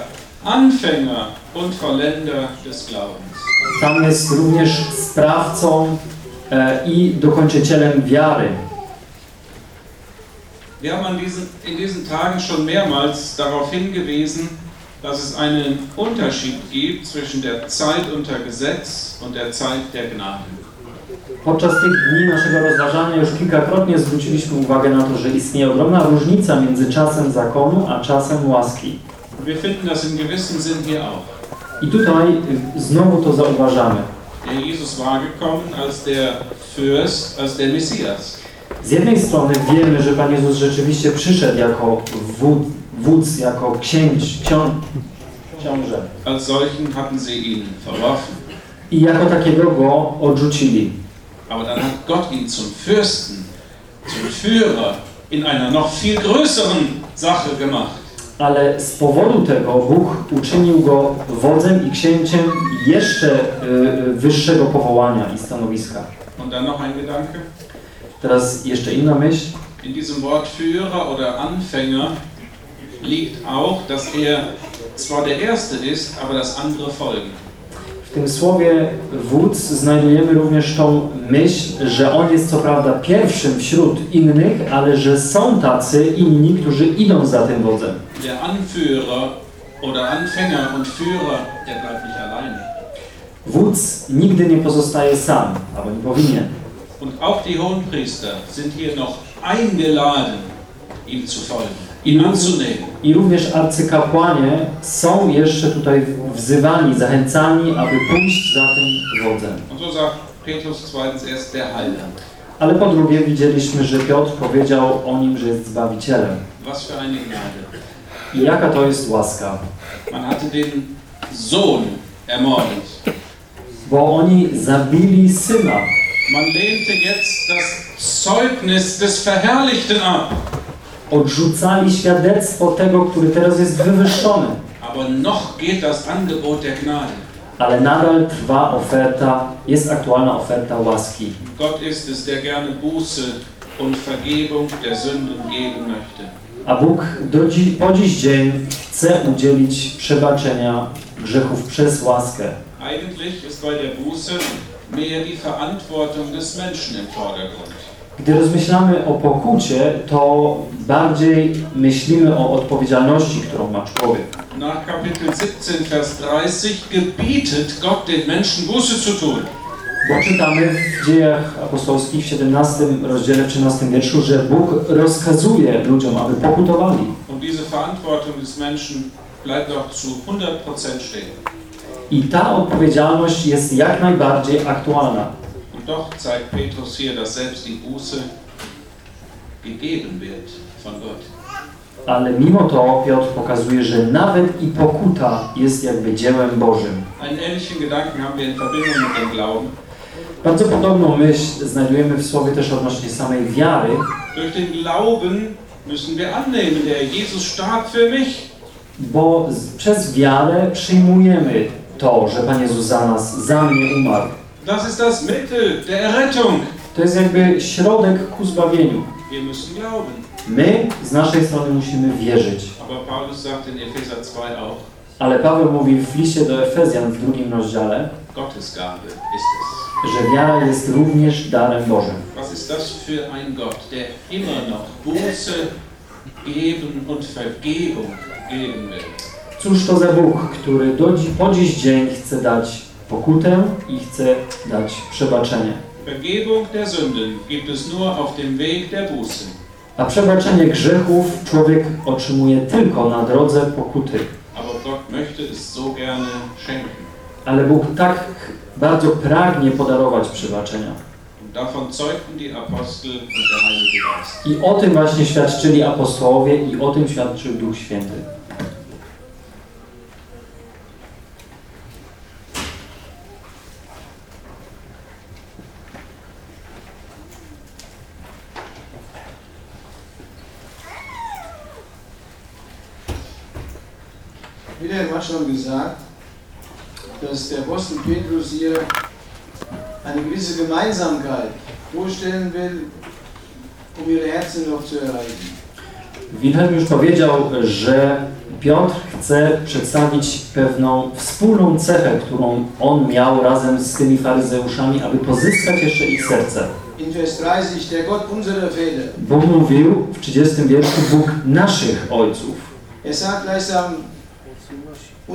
Anfänger und Vollender des Glaubens. Tam jest również sprawcą e, i dokończycielem wiary. Wir haben diesen, in diesen Tagen schon mehrmals darauf hingewiesen, dass es einen Unterschied gibt zwischen der Zeit unter Gesetz und der Zeit der Gnade. Podczas tych dni naszego rozważania już kilkakrotnie zwróciliśmy uwagę na to, że istnieje ogromna różnica między czasem zakonu a czasem łaski. Und wir finden das in gewissem Sinn hier auch. I tutaj znowu to zauważamy. Jesus war gekommen als der Fürst, als der Messias. Z jednej strony wiemy, że Pan Jezus rzeczywiście przyszedł jako wódz, wódz jako księć, ksią, książę. Als solchen hatten sie ihn verworfen. I jako takiego go odrzucili. Aber dann hat Gott ihn zum Fürsten, zum Führer in einer noch viel größeren Sache gemacht. Ale z powodu tego Bóg uczynił go wodzem i księciem jeszcze y, y, wyższego powołania i stanowiska. Teraz jeszcze inna myśl. In diesem Wort Führer oder Anfänger liegt auch, dass er zwar der Erste ist, aber dass andere folgen. W tym słowie wódz znajdujemy również tą myśl, że on jest co prawda pierwszym wśród innych, ale że są tacy inni, którzy idą za tym wodzem. Der Anführer oder Anfänger und Führer, der bleibt nicht alleine. Wódz nigdy nie pozostaje sam, albo nie powinien. Und auch die Hohenpriester sind hier noch eingeladen, ihm zu folgen. I również arcykapłanie są jeszcze tutaj wzywani, zachęcani, aby pójść za tym wodzem. Ale po drugie widzieliśmy, że Piotr powiedział o nim, że jest Zbawicielem. I jaka to jest łaska? Man hatte den Sohn ermordet. Bo oni zabili syna. Man lehnte jetzt das Zeugnis des Verherrlichten ab. Odrzucali świadectwo tego, który teraz jest wywyższony. Ale nadal trwa oferta, jest aktualna oferta łaski. Gott ist es, der gerne Buße und Vergebung der Sünden geben möchte. A Bóg do dzi po dziś dzień chce udzielić przebaczenia grzechów przez łaskę. Eigentlich ist bei der Buße mehr die Verantwortung des Menschen im Vordergrund. Gdy rozmyślamy o pokucie, to bardziej myślimy o odpowiedzialności, którą ma człowiek. Nach Kapitel 17, Vers 30 gebietet Gott den Menschen Buße zu tun. Bo czytamy w dziejach apostolskich w 17 rozdziale 13 wierszu, że Bóg rozkazuje ludziom, aby pokutowali. Und diese Verantwortung des Menschen bleibt auch zu 100% stehen. I ta odpowiedzialność jest jak najbardziej aktualna. Doch zeigt Petrus hier, dass selbst die Buße gegeben wird von Gott. Ale mimo to Piotr pokazuje, że nawet i pokuta jest jakby dziełem Bożym. Einen ähnlichen Gedanken haben wir in Verbindung mit dem Glauben. Bardzo podobną myśl znajdujemy w słowie też odnośnie samej wiary, Durch den Glauben müssen wir annehmen, der Jesus starb für mich. bo przez wiarę przyjmujemy to, że Pan Jezus za nas, za mnie umarł. Das ist das Mittel der Errettung. To jest jakby środek ku zbawieniu. Wir müssen glauben. My z naszej strony musimy wierzyć. Aber Paulus sagt in Epheser 2 auch, Ale Paweł mówi w liście do Efezjan w drugim rozdziale, ist es. że wiara jest również darem Bożym. Was ist das für ein Gott, der immer noch Buße geben und Vergebung geben will? Cóż to za Bóg, który do po dziś dzień chce dać pokutę i chce dać przebaczenie. Vergebung der Sünden gibt es nur auf dem Weg der Buße. A przebaczenie grzechów człowiek otrzymuje tylko na drodze pokuty. Aber Gott möchte es so gerne schenken. Ale Bóg tak bardzo pragnie podarować przebaczenia. Und davon zeugten die Apostel und der Heilige Geist. I o tym właśnie świadczyli apostołowie i o tym świadczył Duch Święty. Wilhelm hat schon gesagt, dass der Apostel Petrus hier eine gewisse Gemeinsamkeit vorstellen will, um ihre Herzen noch zu erreichen. Wilhelm już powiedział, że Piotr chce przedstawić pewną wspólną cechę, którą on miał razem z tymi faryzeuszami, aby pozyskać jeszcze ich serce. In Vers 30, der Gott unserer Väter. Bóg mówił w 30 wierszu Bóg naszych ojców. Er sagt gleichsam,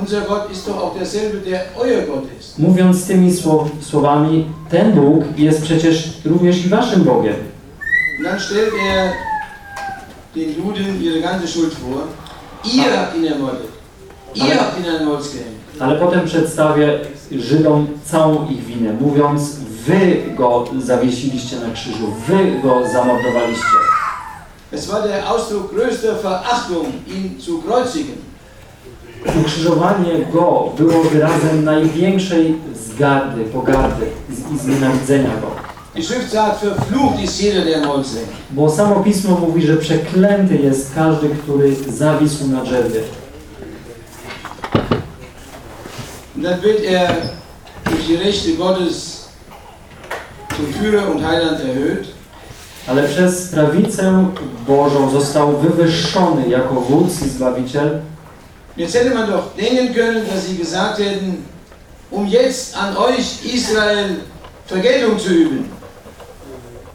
unser Gott ist doch auch derselbe, der euer Gott ist. Mówiąc tymi słow, słowami, ten Bóg jest przecież również i waszym Bogiem. Und dann stellt er den Juden ihre ganze Schuld vor. Ihr habt ihn ermordet. Ihr habt ihn an Holz gehängt. Ale potem przedstawia Żydom całą ich winę, mówiąc, wy go zawiesiliście na krzyżu, wy go zamordowaliście. Es war der Ausdruck größter Verachtung, ihn zu kreuzigen. Ukrzyżowanie go było wyrazem największej wzgardy, pogardy i- znienawidzenia go. Die Schrift sagt, verflucht ist jeder, der am Holz hängt. Bo samo Pismo mówi, że przeklęty jest każdy, który zawisł na drzewie. Und dann wird er durch die Rechte Gottes zum Führer und Heiland erhöht. Ale przez prawicę Bożą został wywyższony jako wódz i zbawiciel. Jetzt hätte man doch denken können, dass sie gesagt hätten, um jetzt an euch Israel Vergeltung zu üben.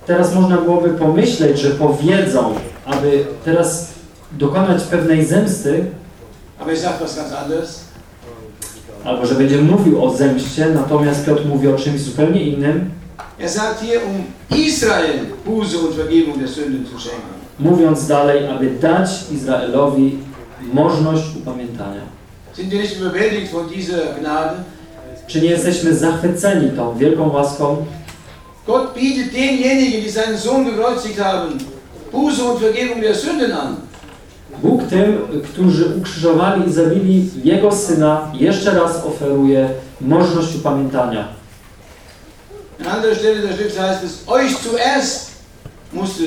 Teraz można byłoby pomyśleć, że powiedzą, aby teraz dokonać pewnej zemsty, Aber er sagt was ganz anderes. albo że będzie mówił o zemście, natomiast Piotr mówi o czymś zupełnie innym, Er sagt hier, um Israel Buße und Vergebung der Sünden zu schenken. mówiąc dalej, aby dać Izraelowi możność upamiętania. Sind wir nicht überwältigt von dieser Gnade? Czy nie jesteśmy zachwyceni tą wielką łaską? Gott bietet denjenigen, die seinen Sohn gekreuzigt haben, Buße und Vergebung der Sünden an. Bóg tym, którzy ukrzyżowali i zabili Jego Syna, jeszcze raz oferuje możliwość upamiętania. An anderer Stelle der Schrift heißt es, euch zuerst musste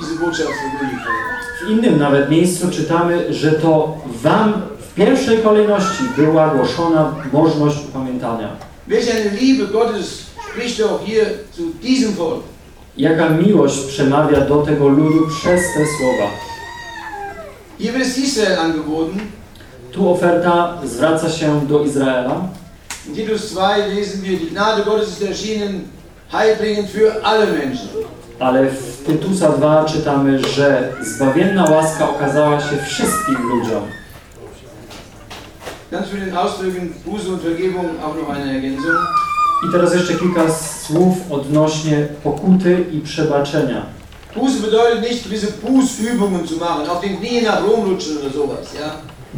Botschaft verkündigt werden. W innym nawet miejscu czytamy, że to Wam w pierwszej kolejności była głoszona możliwość upamiętania. Welch eine Liebe Gottes spricht doch hier zu diesem Volk. Jaka miłość przemawia do tego ludu przez te słowa. Hier wird Israel angeboten. Tu oferta zwraca się do Izraela. In Titus 2 lesen wir, die Gnade Gottes ist erschienen, heilbringend für alle Menschen. Ale w Tytusa 2 czytamy, że zbawienna łaska okazała się wszystkim ludziom. Ganz für den Ausdrücken Buße und Vergebung auch noch eine Ergänzung. I teraz jeszcze kilka słów odnośnie pokuty i przebaczenia. Buße bedeutet nicht, gewisse Bußübungen zu machen, auf den Knien nach Rom rutschen oder sowas, ja.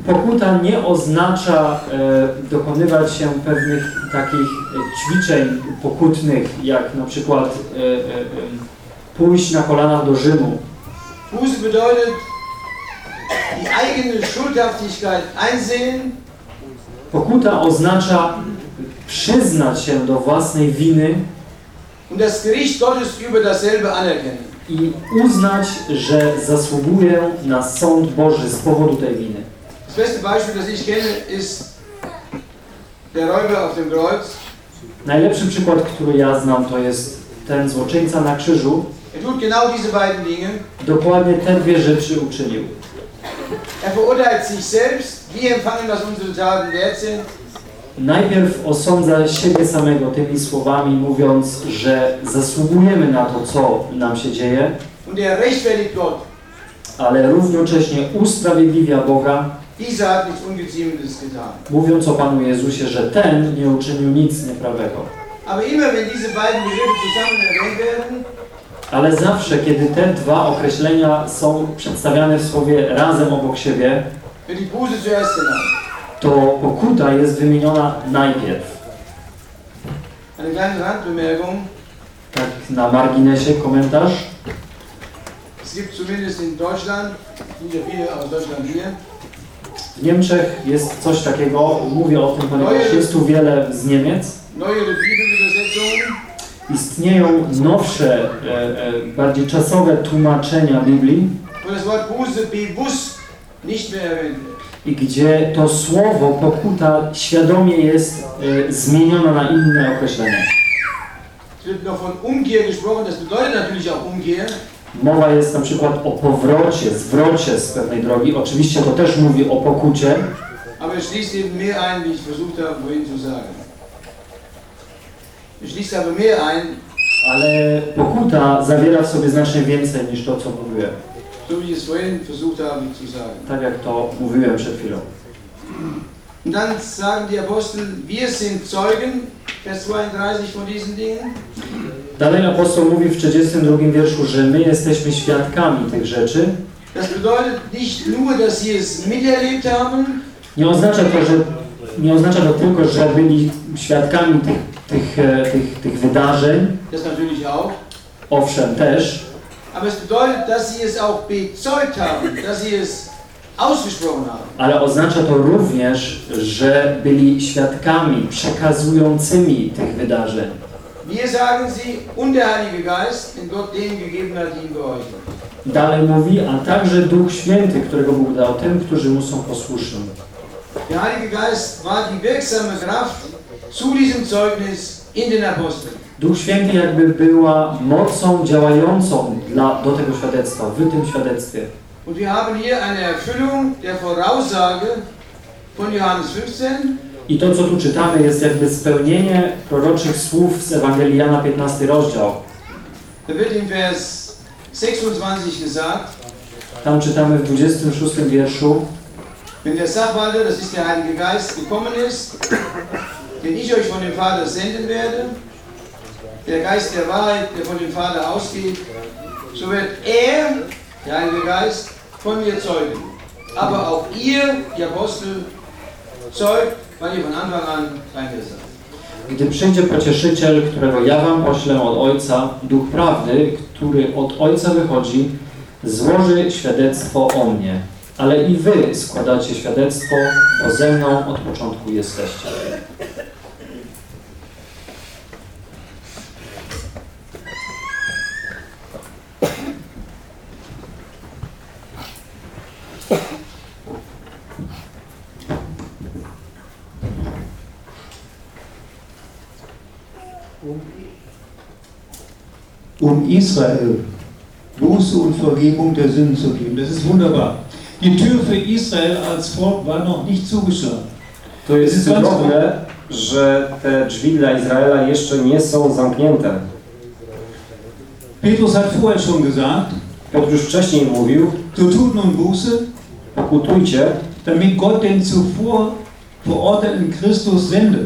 Pokuta nie oznacza e, dokonywać się pewnych takich e, ćwiczeń pokutnych, jak na przykład e, e, e, pójść na kolanach do Rzymu. Buße bedeutet, die eigene Schuldhaftigkeit einsehen Pokuta oznacza przyznać się do własnej winy und das Gericht Gottes über dasselbe anerkennen. i uznać, że zasługuję na sąd Boży z powodu tej winy. Das beste Beispiel, das ich kenne, ist der Räuber auf dem Kreuz. Najlepszy przykład, który ja znam, to jest ten złoczyńca na krzyżu. Er tut genau diese beiden Dinge. Dokładnie te dwie rzeczy uczynił. Er verurteilt sich selbst, wir empfangen, was unsere Taten wert sind. najpierw osądza siebie samego tymi słowami, mówiąc, że zasługujemy na to, co nam się dzieje, Und er rechtfertigt Gott. ale równocześnie usprawiedliwia Boga, Dieser hat nichts Ungeziemendes getan. mówiąc o Panu Jezusie, że ten nie uczynił nic nieprawego. Aber immer wenn diese beiden Begriffe zusammen erwähnt werden, Ale zawsze, kiedy te dwa określenia są przedstawiane w słowie razem obok siebie, to pokuta jest wymieniona najpierw. Tak na marginesie komentarz. W Niemczech jest coś takiego, mówię o tym, ponieważ jest tu wiele z Niemiec. Bibelübersetzungen, Istnieją nowsze, e, e, bardziej czasowe tłumaczenia Biblii, i gdzie to słowo pokuta świadomie jest e, zmienione na inne określenie. Mowa jest na przykład o powrocie, zwrocie z pewnej drogi. Oczywiście to też mówi o pokucie, aber schließt eben mehr ein, wie ich versucht habe, vorhin zu sagen. Es schließt aber mehr ein, ale pokuta zawiera w sobie znacznie więcej niż to, co mówiłem. Tak jak to mówiłem przed chwilą. Und dann sagen die Apostel, wir sind Zeugen, Vers 32 von diesen Dingen. Dalej apostoł mówi w 32 wierszu, że my jesteśmy świadkami tych rzeczy. Das bedeutet nicht nur, dass sie es miterlebt haben, Nie oznacza to, że nie oznacza to tylko, że byli świadkami tych, tych, e, tych, tych wydarzeń, das natürlich auch, owszem też, aber es bedeutet, dass sie es auch bezeugt haben, dass sie es ausgesprochen haben. ale oznacza to również, że byli świadkami przekazującymi tych wydarzeń. Wir sagen sie, und der Heilige Geist, den Gott denen gegeben hat. Dalej mówi, a także Duch Święty, którego Bóg dał tym, którzy mu są posłuszni. Der Heilige Geist war die wirksame Kraft zu diesem Zeugnis in den Aposteln. Duch Święty jakby była mocą działającą dla, do tego świadectwa, w tym świadectwie. Und wir haben hier eine Erfüllung der Voraussage von Johannes 15, I to, co tu czytamy, jest jakby spełnienie proroczych słów z Ewangelii Jana 15 rozdział. da wird in Vers 26 gesagt, Tam czytamy w 26 wierszu, wenn der Sachwalter, das ist der Heilige Geist, gekommen ist, den ich euch von dem Vater senden werde, der Geist der Wahrheit, der von dem Vater ausgeht, so wird er, der Heilige Geist, von mir zeugen. Aber auch ihr, die Apostel, zeugt, weil ihr von Anfang an mir seid. Gdy przyjdzie pocieszyciel, którego ja wam poślę od Ojca, Duch Prawdy, który od Ojca wychodzi, złoży świadectwo o mnie. Ale i wy składacie świadectwo, bo ze mną od początku jesteście. Um Israel Buße und Vergebung der Sünden zu geben. Das ist wunderbar. Die Tür für Israel als Volk war noch nicht zugeschlagen. To jest cudowne, że te drzwi dla Izraela jeszcze nie są zamknięte. Petrus hat vorher schon gesagt, Piotr już wcześniej mówił, so tut nun Buße, pokutujcie, damit Gott den zuvor verordneten Christus sende.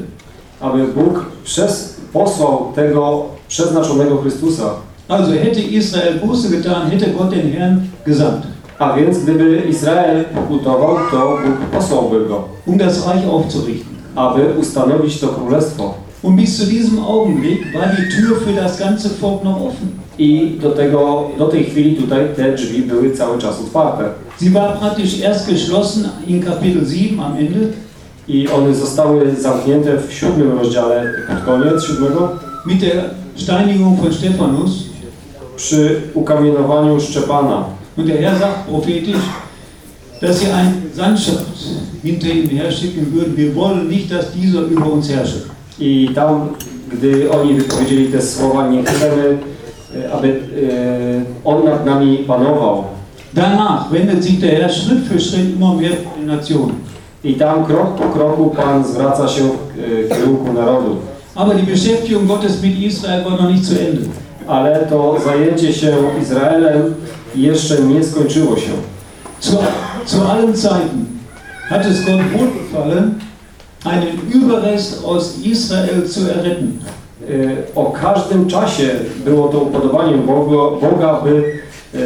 aby Bóg przez, posłał tego przeznaczonego Chrystusa. Also hätte Israel Buße getan, hätte Gott den Herrn gesandt, A więc gdyby Izrael pokutował, to Bóg posłałby go, um das Reich aufzurichten. aby ustanowić to królestwo. Und bis zu diesem Augenblick war die Tür für das ganze Volk noch offen. I do, tego, do tej chwili tutaj te drzwi były cały czas otwarte. Sie war praktisch erst geschlossen in Kapitel 7 am Ende, I one zostały zamknięte w siódmym rozdziale, pod koniec siódmego, mit der Steinigung von Stephanus. Przy ukamienowaniu Szczepana. Und der Herr sagt prophetisch, dass sie eine Sandschaft hinter ihm herschicken würden. Wir wollen nicht, dass dieser über uns herrscht. I tam, gdy oni wypowiedzieli te słowa, nie chcemy, e, aby e, On nad nami panował. Danach wendet sich der Herr Schritt für Schritt immer mehr Nationen. I tam krok po kroku Pan zwraca się w e, kierunku narodu. Aber die Beschäftigung Gottes mit Israel war noch nicht zu Ende. Ale to zajęcie się Izraelem jeszcze nie skończyło się. Zu, zu allen Zeiten hat es Gott wohlgefallen, einen Überrest aus Israel zu erretten. E, O każdym czasie było to upodobaniem Boga, Boga by e,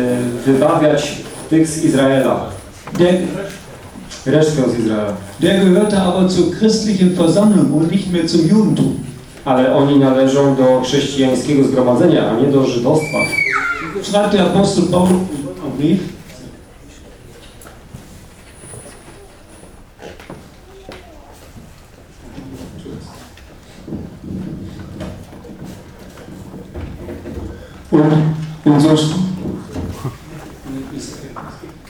wybawiać tych z Izraela, Der, resztkę z Izraela. der gehörte aber zur christlichen Versammlung und nicht mehr zum Judentum. Ale oni należą do chrześcijańskiego zgromadzenia, a nie do żydostwa. Apostel Paulus im Brief, Und, und, so,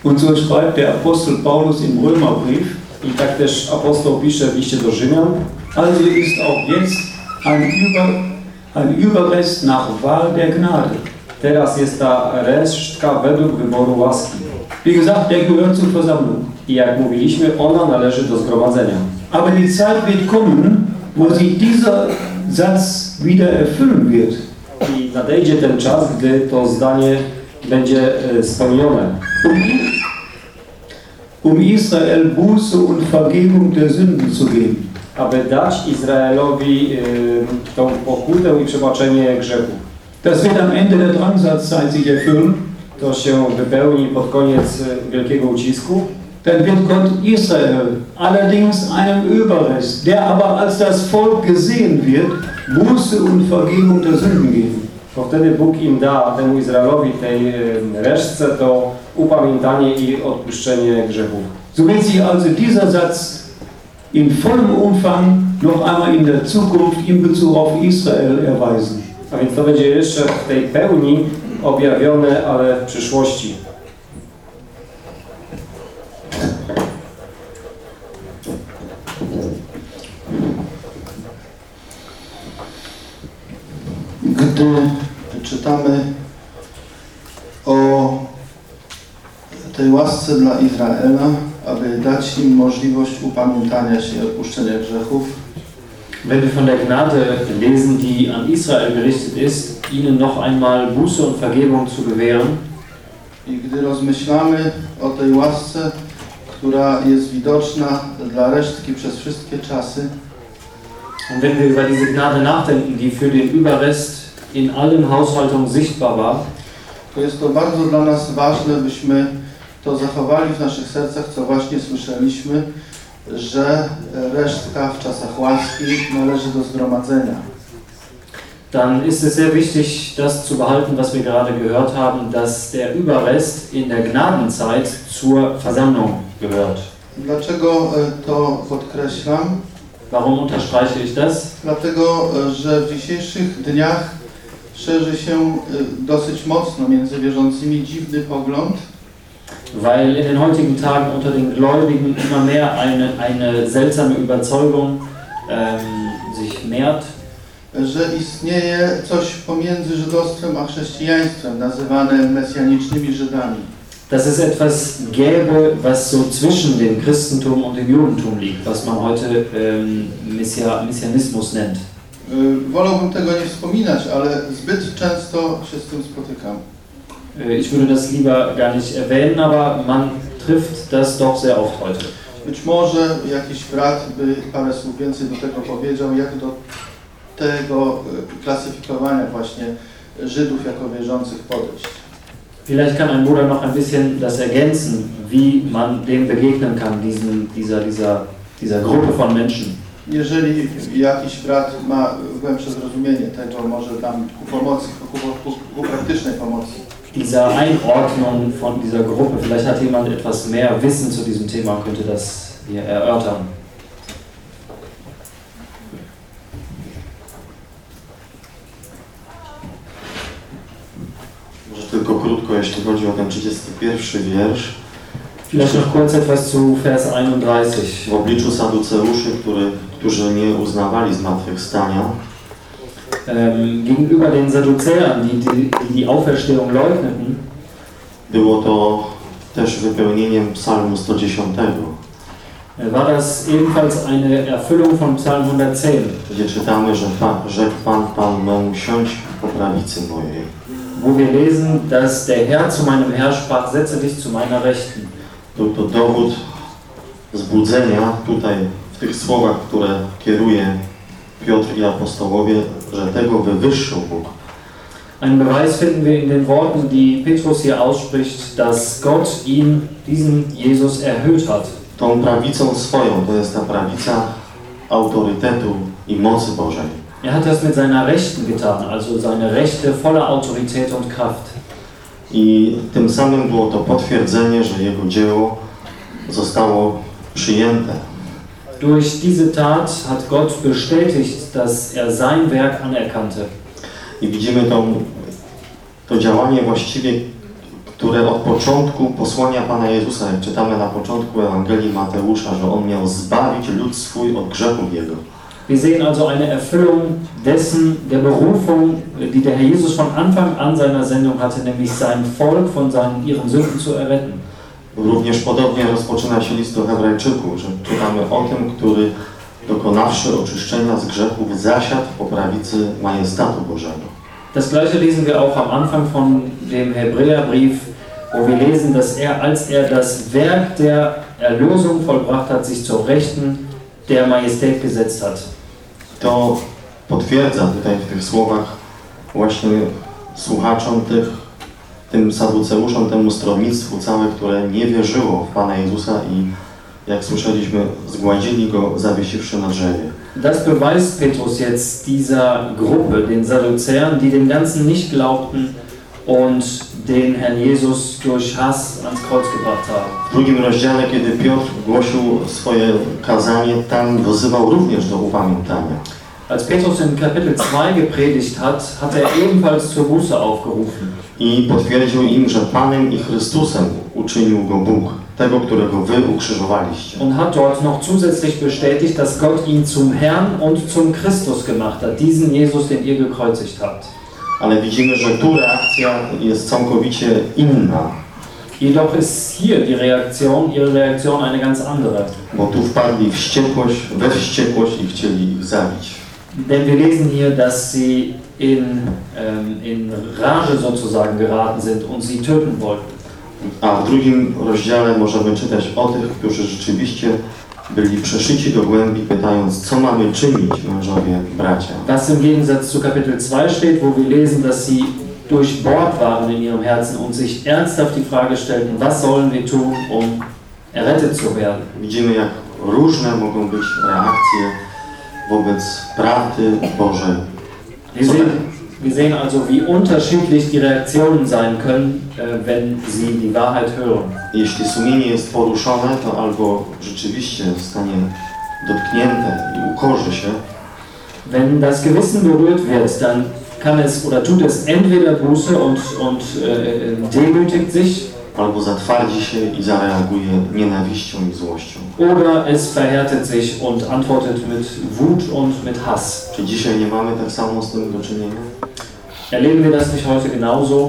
und so schreibt der Apostel Paulus im Römerbrief, I tak też apostoł pisze w liście do Rzymian, also ist auch jetzt ein, Über, ein Überrest nach Wahl der Gnade. teraz jest ta resztka według wyboru łaski. Wie gesagt, der gehört zur Versammlung. I jak mówiliśmy, ona należy do zgromadzenia. Aber die Zeit wird kommen, wo sich dieser Satz wieder erfüllen wird. I nadejdzie ten czas, gdy to zdanie będzie e, spełnione. Um, um Israel Buße und Vergebung der Sünden zu geben. Aby dać Izraelowi y, tą pokutę i przebaczenie grzechu. Das wird am Ende der Drangsatzzeit sich erfüllen. To się wypełni pod koniec y, wielkiego ucisku. Dann wird Gott Israel allerdings einem Überrest, der aber als das Volk gesehen wird, Buße und Vergebung der Sünden geben. To wtedy Bóg im da, temu Izraelowi, tej y, resztce, to upamiętanie i odpuszczenie grzechów. So wird sich also dieser Satz in vollem Umfang noch einmal in der Zukunft in Bezug auf Israel erweisen. A więc to będzie jeszcze w tej pełni objawione, ale w przyszłości. Gdy czytamy o tej łasce dla Izraela, dać im możliwość upamiętania się i odpuszczenia grzechów, Wenn wir von der Gnade lesen, die an Israel gerichtet ist, ihnen noch einmal Buße und Vergebung zu gewähren, i gdy rozmyślamy o tej łasce, która jest widoczna dla resztki przez wszystkie czasy, und wenn wir über diese Gnade nachdenken, die für den Überrest in allen Haushaltungen sichtbar war, to jest to bardzo dla nas ważne, byśmy to zachowali w naszych sercach, co właśnie słyszeliśmy, że resztka w czasach łaski należy do zgromadzenia. dann ist es sehr wichtig, das zu behalten, was wir gerade gehört haben, dass der Überrest in der Gnadenzeit zur Versammlung gehört. Dlaczego e, to podkreślam? Warum unterstreiche ich das? Dlatego, e, że w dzisiejszych dniach szerzy się e, dosyć mocno między wierzącymi dziwny pogląd, Weil in den heutigen Tagen unter den Gläubigen immer mehr eine, eine seltsame Überzeugung ähm, sich mehrt, że istnieje coś pomiędzy żydostwem a chrześcijaństwem, nazywane mesjanicznymi Żydami. dass es etwas gäbe, was so zwischen dem Christentum und dem Judentum liegt, was man heute ähm, Messia, Messianismus nennt. Wolałbym tego nie wspominać, ale zbyt często się z tym spotykam. Äh, ich würde das lieber gar nicht erwähnen, aber man trifft das doch sehr oft heute. Być może jakiś brat by parę słów więcej do tego powiedział, jak do tego y, klasyfikowania właśnie Żydów jako wierzących podejść. Vielleicht kann ein Bruder noch ein bisschen das ergänzen, wie man dem begegnen kann, diesen, dieser, dieser, dieser Gruppe von Menschen. Jeżeli jakiś brat ma głębsze zrozumienie tego, może nam ku pomocy, ku, ku, ku praktycznej pomocy. Dieser Einordnung von dieser Gruppe, vielleicht hat jemand etwas mehr Wissen zu diesem Thema und könnte das hier erörtern. Może tylko krótko, jeśli chodzi o ten 31 wiersz. Vielleicht noch kurz etwas zu Vers 31. W obliczu saduceuszy, który, którzy nie uznawali zmartwychwstania, Ähm, gegenüber den Sadduzäern, die die, die Auferstehung leugneten, było to też wypełnieniem psalmu 110. war das ebenfalls eine Erfüllung von Psalm 110. gdzie czytamy, że pa, rzekł Pan Panu, siądź po prawicy mojej. wo wir lesen, dass der Herr zu meinem Herr sprach, setze dich zu meiner Rechten. Był to dowód zbudzenia tutaj w tych słowach, które kieruje Piotr i apostołowie, że tego wywyższył Bóg. Einen Beweis finden wir in den Worten, die Petrus hier ausspricht, dass Gott ihn, diesen Jesus, erhöht hat. Tą prawicą swoją, to jest ta prawica autorytetu i mocy Bożej. Er hat das mit seiner Rechten getan, also seine Rechte voller Autorität und Kraft. I tym samym było to potwierdzenie, że jego dzieło zostało przyjęte. Durch diese Tat hat Gott bestätigt, dass er sein Werk anerkannte. I widzimy to, to działanie właściwie, które od początku posłania Pana Jezusa, jak czytamy na początku Ewangelii Mateusza, że On miał zbawić lud swój od grzechów Jego. Wir sehen also eine Erfüllung dessen, der Berufung, die der Herr Jesus von Anfang an seiner Sendung hatte, nämlich sein Volk von seinen, ihren Sünden zu erretten. Również podobnie rozpoczyna się list do Hebrajczyków, że czytamy o tym, który dokonawszy oczyszczenia z grzechów zasiadł po prawicy majestatu Bożego. Das gleiche lesen wir auch am Anfang von dem Hebräerbrief, wo wir lesen, dass er, als er das Werk der Erlösung vollbracht hat, sich zur Rechten der Majestät gesetzt hat. To potwierdza tutaj w tych słowach właśnie słuchaczom tych, tym saduceuszom, temu stronnictwu całe, które nie wierzyło w Pana Jezusa i jak słyszeliśmy, zgładzili Go zawiesiwszy na drzewie. Das beweist Petrus jetzt dieser Gruppe, den Sadduzäern, die dem Ganzen nicht glaubten und den Herrn Jesus durch Hass ans Kreuz gebracht haben. W drugim rozdziale, kiedy Piotr głosił swoje kazanie, tam wzywał również do upamiętania. Als Petrus in Kapitel 2 gepredigt hat, hat er ebenfalls zur Buße aufgerufen. I potwierdził im, że Panem i Chrystusem uczynił go Bóg, tego, którego wy ukrzyżowaliście. Und hat dort noch zusätzlich bestätigt, dass Gott ihn zum Herrn und zum Christus gemacht hat, diesen Jesus, den ihr gekreuzigt habt. Ale widzimy, że tu reakcja jest całkowicie inna, Jedoch ist hier die Reaktion, ihre Reaktion eine ganz andere. bo tu wpadli w wściekłość, we wściekłość i chcieli ich zabić. Denn wir lesen hier, dass sie in, ähm, in Rage sozusagen geraten sind und sie töten wollten. A w drugim rozdziale możemy czytać o tych, którzy rzeczywiście byli przeszyci do głębi, pytając, co mamy czynić, mężowie, bracia. Was im Gegensatz zu Kapitel 2 steht, wo wir lesen, dass sie durchbohrt waren in ihrem Herzen und sich ernsthaft die Frage stellten, was sollen wir tun, um errettet zu werden. Widzimy, jak różne mogą być reakcje wobec prawdy Bożej. Wir sehen, wir sehen also, wie unterschiedlich die Reaktionen sein können, äh, wenn sie die Wahrheit hören. Jeśli sumienie jest poruszone, to albo rzeczywiście zostanie dotknięte i ukorzy się, Wenn das Gewissen berührt wird, dann kann es oder tut es entweder Buße und, und äh, demütigt sich albo zatwardzi się i zareaguje nienawiścią i złością. oder es verhärtet sich und antwortet mit Wut und mit Hass. Czy dzisiaj nie mamy tak samo z tym do czynienia? Erleben wir das nicht heute genauso?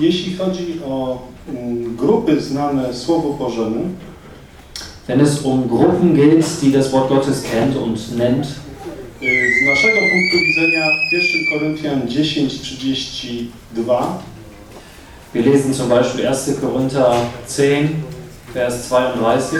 Jeśli chodzi o mm, grupy znane Słowu Bożemu, Wenn es um Gruppen geht, die das Wort Gottes kennt und nennt, y, z naszego punktu widzenia 1 Koryntian 10:32 wir lesen zum Beispiel 1. Korinther 10, Vers 32.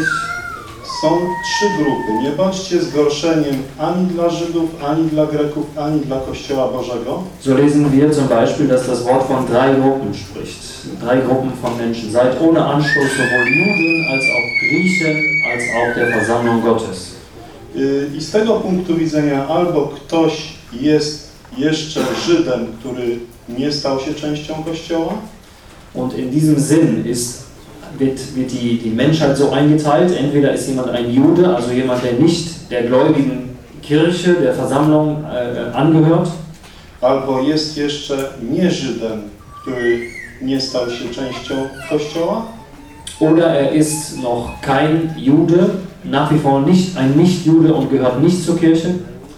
są trzy grupy. Nie bądźcie zgorszeniem ani dla Żydów, ani dla Greków, ani dla Kościoła Bożego. So lesen wir zum Beispiel, dass das Wort von drei Gruppen spricht. Drei Gruppen von Menschen. Seid ohne Anstoß sowohl Juden als auch Griechen als auch der Versammlung Gottes. Y, I z tego punktu widzenia albo ktoś jest jeszcze Żydem, który nie stał się częścią Kościoła, Und in diesem Sinn ist, wird, wird die, die Menschheit so eingeteilt. Entweder ist jemand ein Jude, also jemand, der nicht der gläubigen Kirche, der Versammlung äh, angehört, albo jest jeszcze nie Żydem, który nie stał się częścią Kościoła, oder er ist noch kein Jude, nach wie vor nicht ein Nicht-Jude und gehört nicht zur Kirche.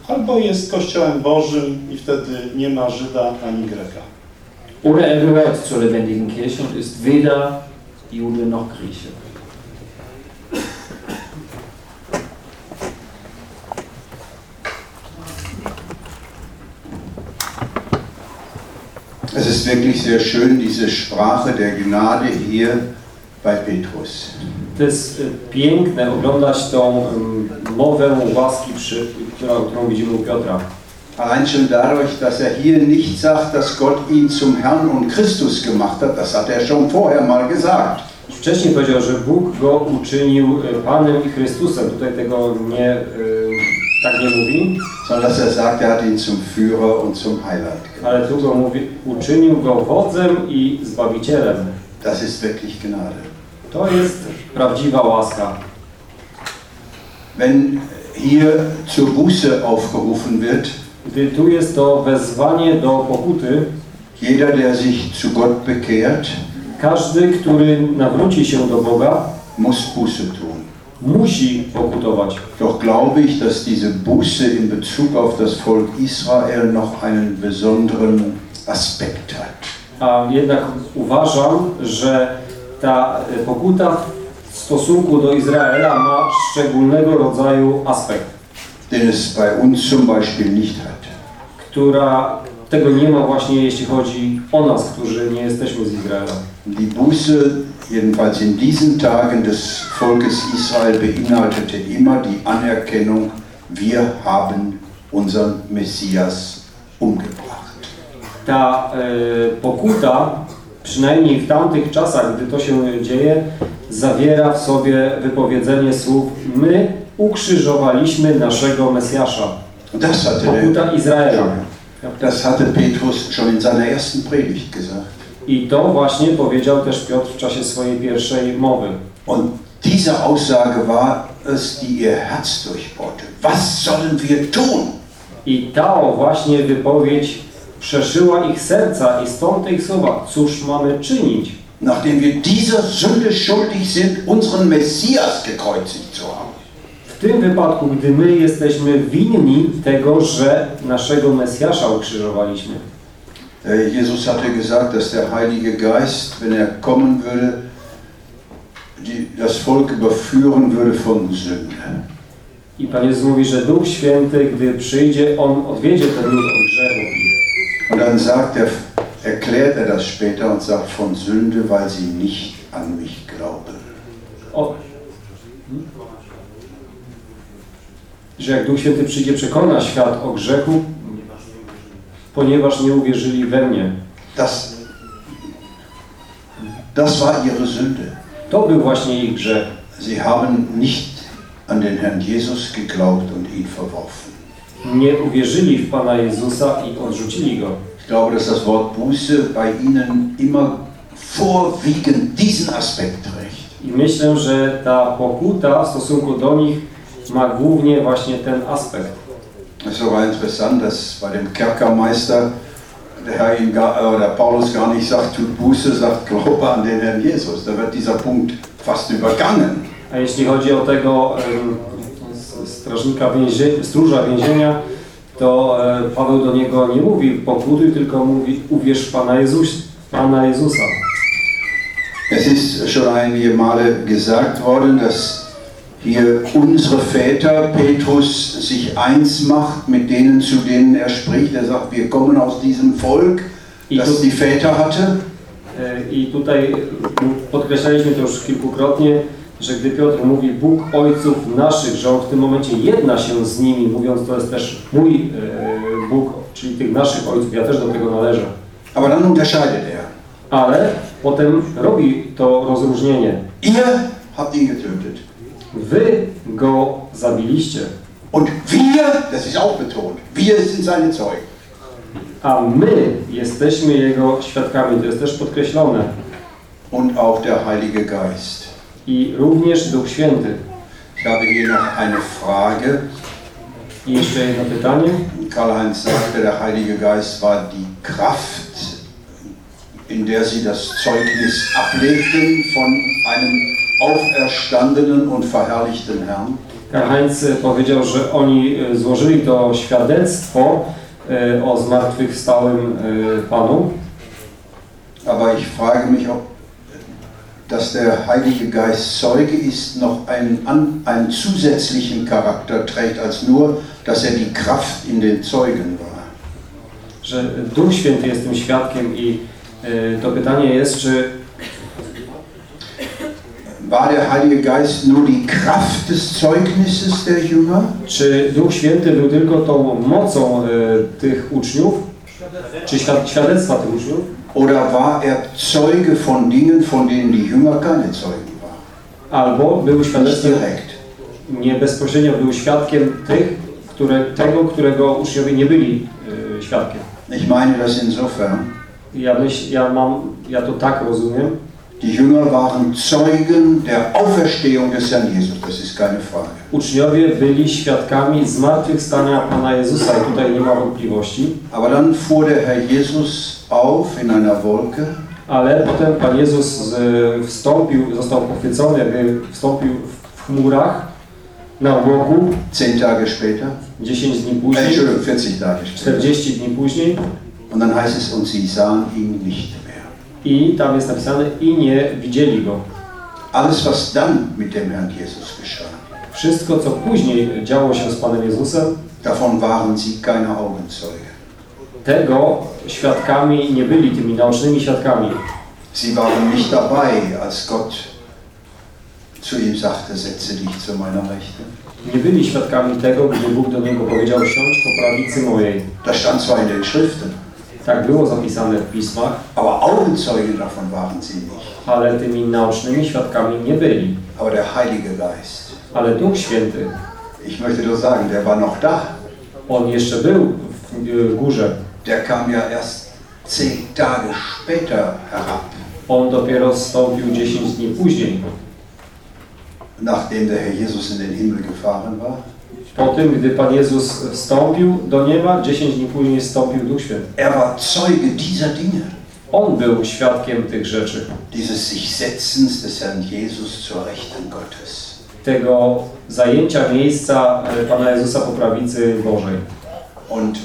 albo jest Kościołem Bożym i wtedy nie ma Żyda ani Greka. Oder er gehört zur lebendigen Kirche und ist weder Jude noch Grieche. Es ist wirklich sehr schön, diese Sprache der Gnade hier bei Petrus. To jest y, piękne oglądać tą mowę łaski, przy, którą, którą widzimy u Piotra. Allein schon dadurch, dass er hier nicht sagt, dass Gott ihn zum Herrn und Christus gemacht hat, das hat er schon vorher mal gesagt. Wcześniej powiedział, że Bóg go uczynił y, Panem i Chrystusem. Tutaj tego nie, y, tak nie mówi, sondern dass er sagt, er hat ihn zum Führer und zum Heiland gemacht. ale tu go mówi, uczynił go wodzem i zbawicielem. Das ist wirklich Gnade. To jest prawdziwa łaska. Wenn hier zur Buße aufgerufen wird, Gdy tu jest to wezwanie do pokuty, jeder, der sich zu Gott bekehrt, każdy, który nawróci się do Boga, muss Buße tun. musi pokutować. Doch glaube ich, dass diese Buße in Bezug auf das Volk Israel noch einen besonderen Aspekt hat. A jednak uważam, że ta e, pokuta w stosunku do Izraela ma szczególnego rodzaju aspekt, Den es bei uns zum Beispiel nicht hat. Która tego nie ma właśnie jeśli chodzi o nas, którzy nie jesteśmy z Izraela. Die Buße, jedenfalls in diesen Tagen des Volkes Israel, beinhaltete immer die Anerkennung, wir haben unseren Messias umgebracht. Ta e, pokuta, przynajmniej w tamtych czasach, gdy to się dzieje, zawiera w sobie wypowiedzenie słów my ukrzyżowaliśmy naszego Mesjasza. Das hatte, Pokuta Izraela. das hatte Petrus schon in seiner ersten Predigt gesagt. I to właśnie powiedział też Piotr w czasie swojej pierwszej mowy. Und diese Aussage war es, die ihr Herz durchbohrte. Was sollen wir tun? I ta właśnie wypowiedź przeszyła ich serca i stąd ich słowa, cóż mamy czynić? Nachdem wir dieser Sünde schuldig sind, unseren Messias gekreuzigt zu haben. W tym wypadku, gdy my jesteśmy winni tego, że naszego Mesjasza ukrzyżowaliśmy. Äh, Jesus hatte gesagt, dass der Heilige Geist, wenn er kommen würde, die, das Volk überführen würde von Sünde. I Pan Jezus mówi, że Duch Święty, gdy przyjdzie, On odwiedzie ten lud od grzechów. Und dann sagt er, erklärt er das später und sagt von Sünde, weil sie nicht an mich glauben. O, Hmm? Że jak Duch Święty przyjdzie, przekona świat o grzechu, ponieważ nie uwierzyli we mnie. Das, das war ihre Sünde. To był właśnie ich grzech. Sie haben nicht an den Herrn Jesus geglaubt und ihn verworfen. Nie uwierzyli w Pana Jezusa i odrzucili Go. Ich glaube, dass das Wort Buße bei ihnen immer vorwiegend diesen Aspekt trägt. I myślę, że ta pokuta w stosunku do nich ma głównie właśnie ten aspekt. Es ist aber interessant, dass bei dem Kerkermeister der, Herr ihn gar, oder Paulus gar nicht sagt, tut Buße, sagt, glaube an den Herrn Jesus. Da wird dieser Punkt fast übergangen. A jeśli chodzi o tego strażnika więzie, stróża więzienia, to Paweł do niego nie mówi pokutuj, tylko mówi uwierz Pana, Jezus, Pana Jezusa. Es ist schon einige Male gesagt worden, dass hier unsere Väter, Petrus, sich eins macht mit denen, zu denen er spricht. Er sagt, wir kommen aus diesem Volk, das die Väter hatte. e, I tutaj podkreślaliśmy to już kilkukrotnie, że gdy Piotr mówi Bóg ojców naszych, że on w tym momencie jedna się z nimi, mówiąc to jest też mój e, Bóg, czyli tych naszych ojców, ja też do tego należę. Aber dann unterscheidet er. Ale potem robi to rozróżnienie. Ihr habt ihn getötet. Wy go zabiliście, Und wir, das ist auch betont, wir sind seine Zeugen. a my jesteśmy jego świadkami. To jest też podkreślone. Und auch der Heilige Geist. I również Duch Święty. Ich habe hier noch eine Frage. I jeszcze jedno pytanie. Karl-Heinz sagte, der Heilige Geist war die Kraft, in der sie das Zeugnis ablegten von einem auferstandenen und verherrlichten Herrn. Karl-Heinz e, powiedział, że oni e, złożyli to świadectwo e, o zmartwychwstałym Panu, Aber ich frage mich, ob dass der Heilige Geist Zeuge ist, noch einen, einen zusätzlichen Charakter trägt, als nur, dass er die Kraft in den Zeugen war. że Duch Święty jest tym świadkiem i to pytanie jest, czy War der Heilige Geist nur die Kraft des Zeugnisses der Jünger? Czy Duch Święty był tylko tą mocą e, tych uczniów, czy świad świadectwa tych uczniów, Oder war er Zeuge von Dingen, von denen die Jünger keine Zeugen waren? albo był świadectwem, direkt. nie bezpośrednio był świadkiem tych, które, tego, którego uczniowie nie byli e, świadkiem. Ich meine das insofern, Ja, myśl, ja, mam, ja to tak rozumiem, die Jünger waren Zeugen der Auferstehung des Herrn Jesus, das ist keine Frage. uczniowie byli świadkami zmartwychwstania Pana Jezusa i tutaj nie ma wątpliwości, Aber dann fuhr der Herr Jesus auf in einer Wolke. Ale potem Pan Jezus wstąpił, został pochwycony, jakby wstąpił w- chmurach na obłoku zehn Tage später, 10 dni później, Entschuldigung, 40 Tage später. 40 dni później. Und dann heißt es, und sie sahen ihn nicht. I tam jest napisane i nie widzieli Go. Alles, was dann mit dem Herrn Jesus geschah, Wszystko, co później działo się z Panem Jezusem, davon waren sie keine Augenzeuge. tego świadkami nie byli, tymi naocznymi świadkami. Sie waren nicht dabei, als Gott zu ihm sagte, setze dich zu meiner. Nie byli świadkami tego, gdy Bóg do niego powiedział, siądź po prawicy mojej. Das stand zwar in den Schriften, Tak było zapisane w pismach, aber Augenzeugen davon waren sie nicht. ale tymi naocznymi świadkami nie byli. Aber der Heilige Geist, Ale Duch Święty, ich möchte nur sagen, der war noch da. On jeszcze był w górze. Der kam ja erst zehn Tage später herab, On dopiero zstąpił 10 dni później. nachdem der Herr Jesus in den Himmel gefahren war. Po tym, gdy Pan Jezus wstąpił do nieba, 10 dni później wstąpił Duch Święty. Er war Zeuge dieser Dinge, On był świadkiem tych rzeczy. dieses sich Setzens des Herrn Jesus zur Rechten Gottes. Tego zajęcia miejsca e, Pana Jezusa po prawicy Bożej. Und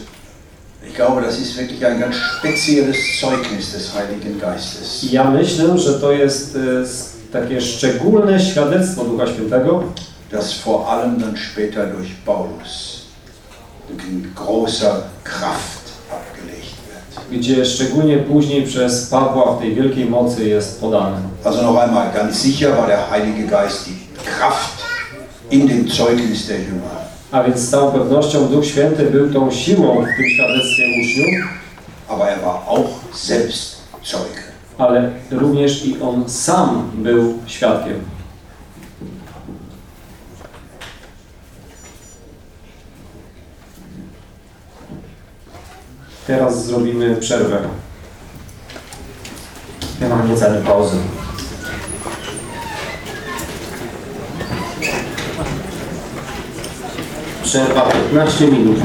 ich glaube, das ist wirklich ein ganz spezielles Zeugnis des Heiligen Geistes. Ja myślę, że to jest e, takie szczególne świadectwo Ducha Świętego, das vor allem dann später durch Paulus in großer Kraft abgelegt wird. gdzie szczególnie później przez Pawła w tej wielkiej mocy jest podane. Also noch einmal, ganz sicher war der Heilige Geist die Kraft in dem Zeugnis der Jünger. A więc z całą pewnością Duch Święty był tą siłą w tym świadectwie uczniów, Aber er war auch selbst Zeuge. ale również i on sam był świadkiem. Teraz zrobimy przerwę. Machen jetzt eine Pause. Przerwa 15 minut.